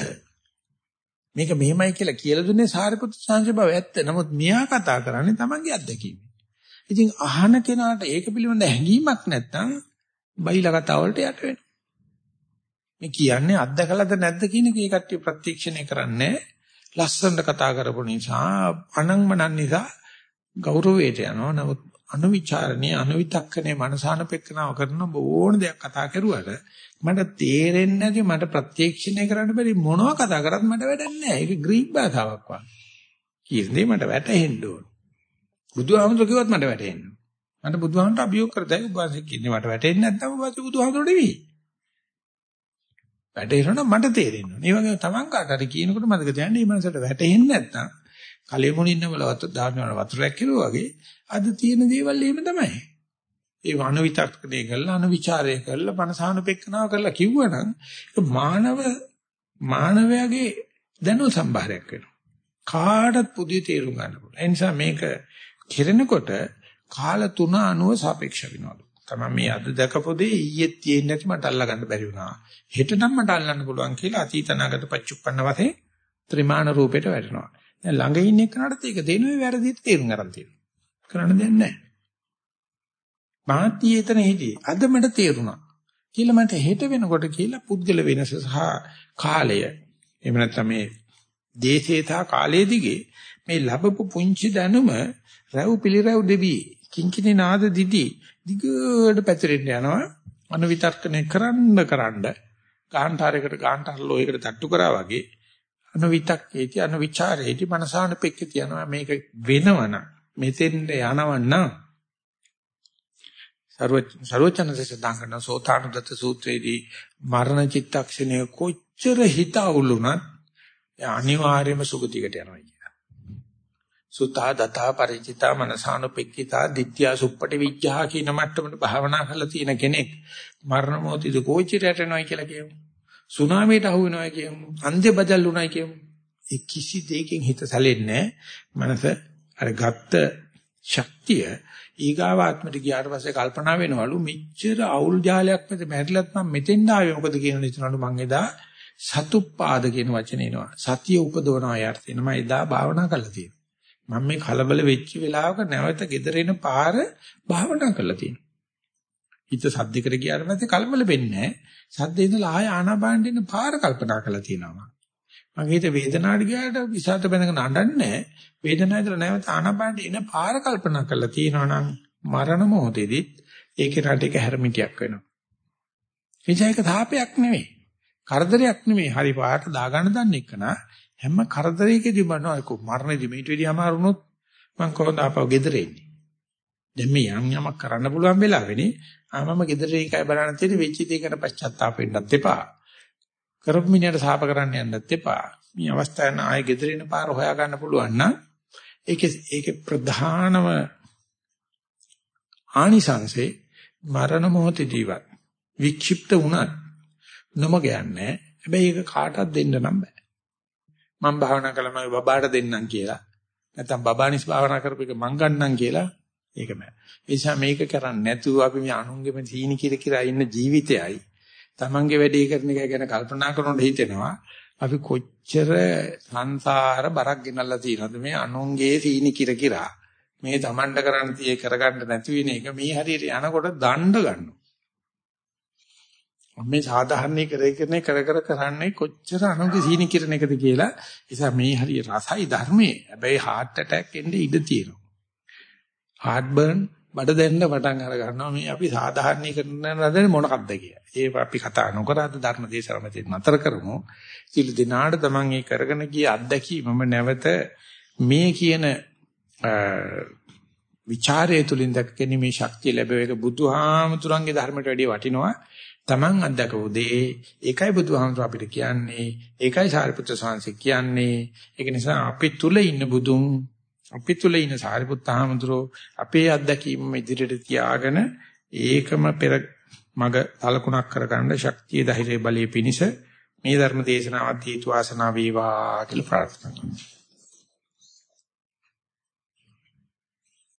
මේක මෙහෙමයි කියලා කියලා දුන්නේ සාරිපුත්‍ර සංඝ බව ඇත්ත. නමුත් මෙයා කතා කරන්නේ Tamange අත්දැකීම. ඉතින් අහන කෙනාට ඒක පිළිබඳ හැඟීමක් නැත්නම් බයිලා කතා වලට යට වෙනවා. මේ කියන්නේ අත්දකලාද නැද්ද කියන එක ඒ කට්ටිය ප්‍රත්‍යක්ෂණය කරන්නේ ලස්සනට කතා කරපු නිසා අනංමනන් නිසා ගෞරවයට යනවා. නමුත් අනුවිචාරණේ අනුවිතක්කනේ මනසානපෙක්කනාව කරන ඕන දෙයක් කතා කරුවට මට තේරෙන්නේ නැති මට ප්‍රත්‍යක්ෂණය කරන්න බැරි මොනවා කතා කරත් මට වැඩක් නැහැ. ඒක ග්‍රීක භාෂාවක් වගේ. කියන්නේ මට වැටහෙන්න ඕන. බුදුහාමුදුර කිව්වත් මට වැටහෙන්න. මට බුදුහාමුදුරට අභියෝග කරතයි උපාසක කියන්නේ මට වැටෙන්නේ නැත්නම් උපාසක බුදුහාමුදුර නෙවෙයි. වැටෙනවා මට තේරෙන්නේ. මේ වගේ තමන් කාට හරි කියනකොට මතක තියාගන්න මේ මනසට වැටෙන්නේ නැත්නම් කලෙමුණින් ඉන්නවල දානවා වතුරක් කිරුවා වගේ අද තියෙන දේවල් එහෙම තමයි. ඒ අනුවිතක්කේ කරලා අනුවිචාරය කරලා මනසානුපෙක්කනාව කරලා කිව්වනම් ඒක මානව මානවයාගේ දැනුම් සම්භාරයක් වෙනවා. කාටත් පුදුයි තේරුම් ගන්න පුළුවන්. ඒ නිසා මේක කෙරෙනකොට කාල තුන අනුව සාපේක්ෂ වෙනවලු. තමයි මේ අද දැකපු දේ ඊයේ තියෙන්නේ නැති මට අල්ලා ගන්න බැරි වුණා. හෙට නම් මට අල්ලන්න පුළුවන් කියලා අතීතනාගත පච්චුප්පන්න වශයෙන් ත්‍රිමාන රූපයට වැටෙනවා. දැන් ළඟ ඉන්න එකනට ඒක දෙනුවේ වැරදිට තේරුම් ගන්න තියෙනවා. කරන්න දෙයක් නැහැ. මාත්‍ය එතන හිටියේ. අද මට තේරුණා. කියලා මට හෙට වෙනකොට කියලා පුද්ගල වෙනස සහ කාලය. එහෙම නැත්නම් මේ දේශේ තා කාලයේ දිගේ මේ ලැබපු පුංචි දැනුම රැව් පිළිරැව් දෙවි කිංකිණි නාද දිදි දිගට පැතිරෙන්න යනවා අනුවිතර්කණය කරන්න කරන්න ගාන්ඨාරයකට ගාන්ඨාර ලෝයකට තට්ටු කරා වගේ අනුවිතක්කේති අනුවිචාරේති මනසානුපෙක්කති යනවා මේක වෙනවනම් මෙතෙන්ද යනවනම් සර්වචනසේ සඳහන් කරන සෝතානුදත්ත සූත්‍රයේදී මරණ චිත්තක්ෂණය කොච්චර හිත අවුලුණත් අනිවාර්යයෙන්ම සුගතිකට යනවා කියලා. සුතා දතා ಪರಿචිතා මනසානුපෙක්කිතා ditthiya suppati vijjaha කියන මට්ටමට භාවනා කරලා තියෙන කෙනෙක් මරණ මොහොතේ කොච්චරට යනවා කියලා කියමු. සුනාමියට අහු වෙනවා කියමු. අන්ධය බදල් වුණා කියමු. ඒ කිසි දෙයකින් හිත සැලෙන්නේ මනස අර ගත්ත ශක්තිය ඊගාවාත්මට ගියාට පස්සේ කල්පනා වෙනවලු මෙච්චර අවුල් ජාලයක් මැද මැරිලත් මම මෙතෙන්ද ආවේ මොකද කියන නිතරලු මං එදා සතුප්පාද කියන වචනේ එනවා සතිය උපදවනවා යාට එනම එදා භාවනා කළා තියෙනවා මම මේ කලබල වෙච්ච වෙලාවක නැවත gedere එන පාර භාවනා කළා තියෙනවා හිත සද්දයකට ගියාට පස්සේ කලබල වෙන්නේ නැහැ සද්දේ ඉඳලා ආය ආනාපානෙ ඉන්න පාර කල්පනා කළා තියෙනවා මගේ හිත වේදනාවට ගියාට විසాత බඳගෙන අඬන්නේ නැහැ. වේදනාව ඉදලා නැවත ආනපානට එන පාර කල්පනා කරලා තියෙනවා නම් මරණ මොහොතේදීත් ඒකේ රට එක හැරමිටියක් වෙනවා. එනිසා තාපයක් නෙවෙයි. කරදරයක් නෙවෙයි. හරි පාට දාගන්න දන්නේ කන හැම කරදරයකදී බලනවා ඒක මරණයදී මේට වෙඩි අමාරුනොත් මං කොහොමද ආපහු ගෙදර එන්නේ? දැන් මේ යම් යමක් කරන්න පුළුවන් වෙලාවෙනේ ආමම ගෙදර ඒකයි බලන්න තියෙන්නේ වෙච්ච දේකට පශ්චාත්තාප වෙන්නත් එපා. කරපු මිනිහට සාප කරන්න යන්නත් එපා. මේ අවස්ථාවෙන් ආයෙ ගෙදර එන පාර හොයා ගන්න පුළුවන් නම් ඒකේ ඒකේ ප්‍රධානම ආනිසංසේ මරණ මොහොතදීවත් වික්ෂිප්ත වුණත් නොමග යන්නේ. හැබැයි ඒක කාටවත් දෙන්න නම් බෑ. මම භාවනා කළා මම බබාට දෙන්නම් කියලා. නැත්නම් බබානිස් භාවනා කරපු එක මං ගන්නම් කියලා ඒක බෑ. ඒ නිසා මේක කරන්නේ නැතුව අපි මේ අනුන්ගේම සීනි කිර කිර ඉන්න ජීවිතයයි. තමන්ගේ වැඩේ කරන එක ගැන කල්පනා කරනකොට හිතෙනවා අපි කොච්චර සංසාර බරක් ගෙනල්ලා තියෙනවද මේ අනුන්ගේ සීනි කිර කිරා. මේ තමන්ට කරන්න tie කරගන්න නැති වෙන එක මේ හරියට යනකොට දණ්ඩ ගන්නවා. මේ සාධාරණීකරණය කර කර කරන්නේ කොච්චර අනුන්ගේ සීනි කිරණ එකද කියලා. නිසා මේ හරිය රසයි ධර්මයේ. හැබැයි heart attack එන්නේ ඉඩ තියෙනවා. Heart burn බඩ දෙන්න පටන් අර ගන්නවා මේ අපි සාධාරණීකරණ නදන්නේ මොනකක්ද කියලා. ඒ අපි කතා නොකර අද ධර්ම දේශනාවෙන් නතර කරමු. සිල් දිනාට තමන් මේ කරගෙන ගිය අත්දැකීමම නැවත මේ කියන විචාරය තුලින් දැක්කෙන මේ ශක්තිය ලැබෙව එක බුදුහාමුදුරන්ගේ ධර්මයට වැඩිය වටිනවා. තමන් අත්දකපු දේ ඒකයි බුදුහාමුදුර අපිට කියන්නේ ඒකයි සාරිපුත්‍ර ස්වාමීන් කියන්නේ ඒක නිසා අපි තුල ඉන්න බුදුන් අපි තුල ඉන්න සාරිපුත්ත හාමුදුරුවෝ අපේ අත්දැකීම් ඉදිරියට තියාගෙන ඒකම පෙර මග තලකුණක් කරගන්න ශක්තිය ධෛර්ය බලයේ පිනිස මේ ධර්ම දේශනාවත් හේතු වාසනා වේවා කියලා ප්‍රාර්ථනා කරනවා.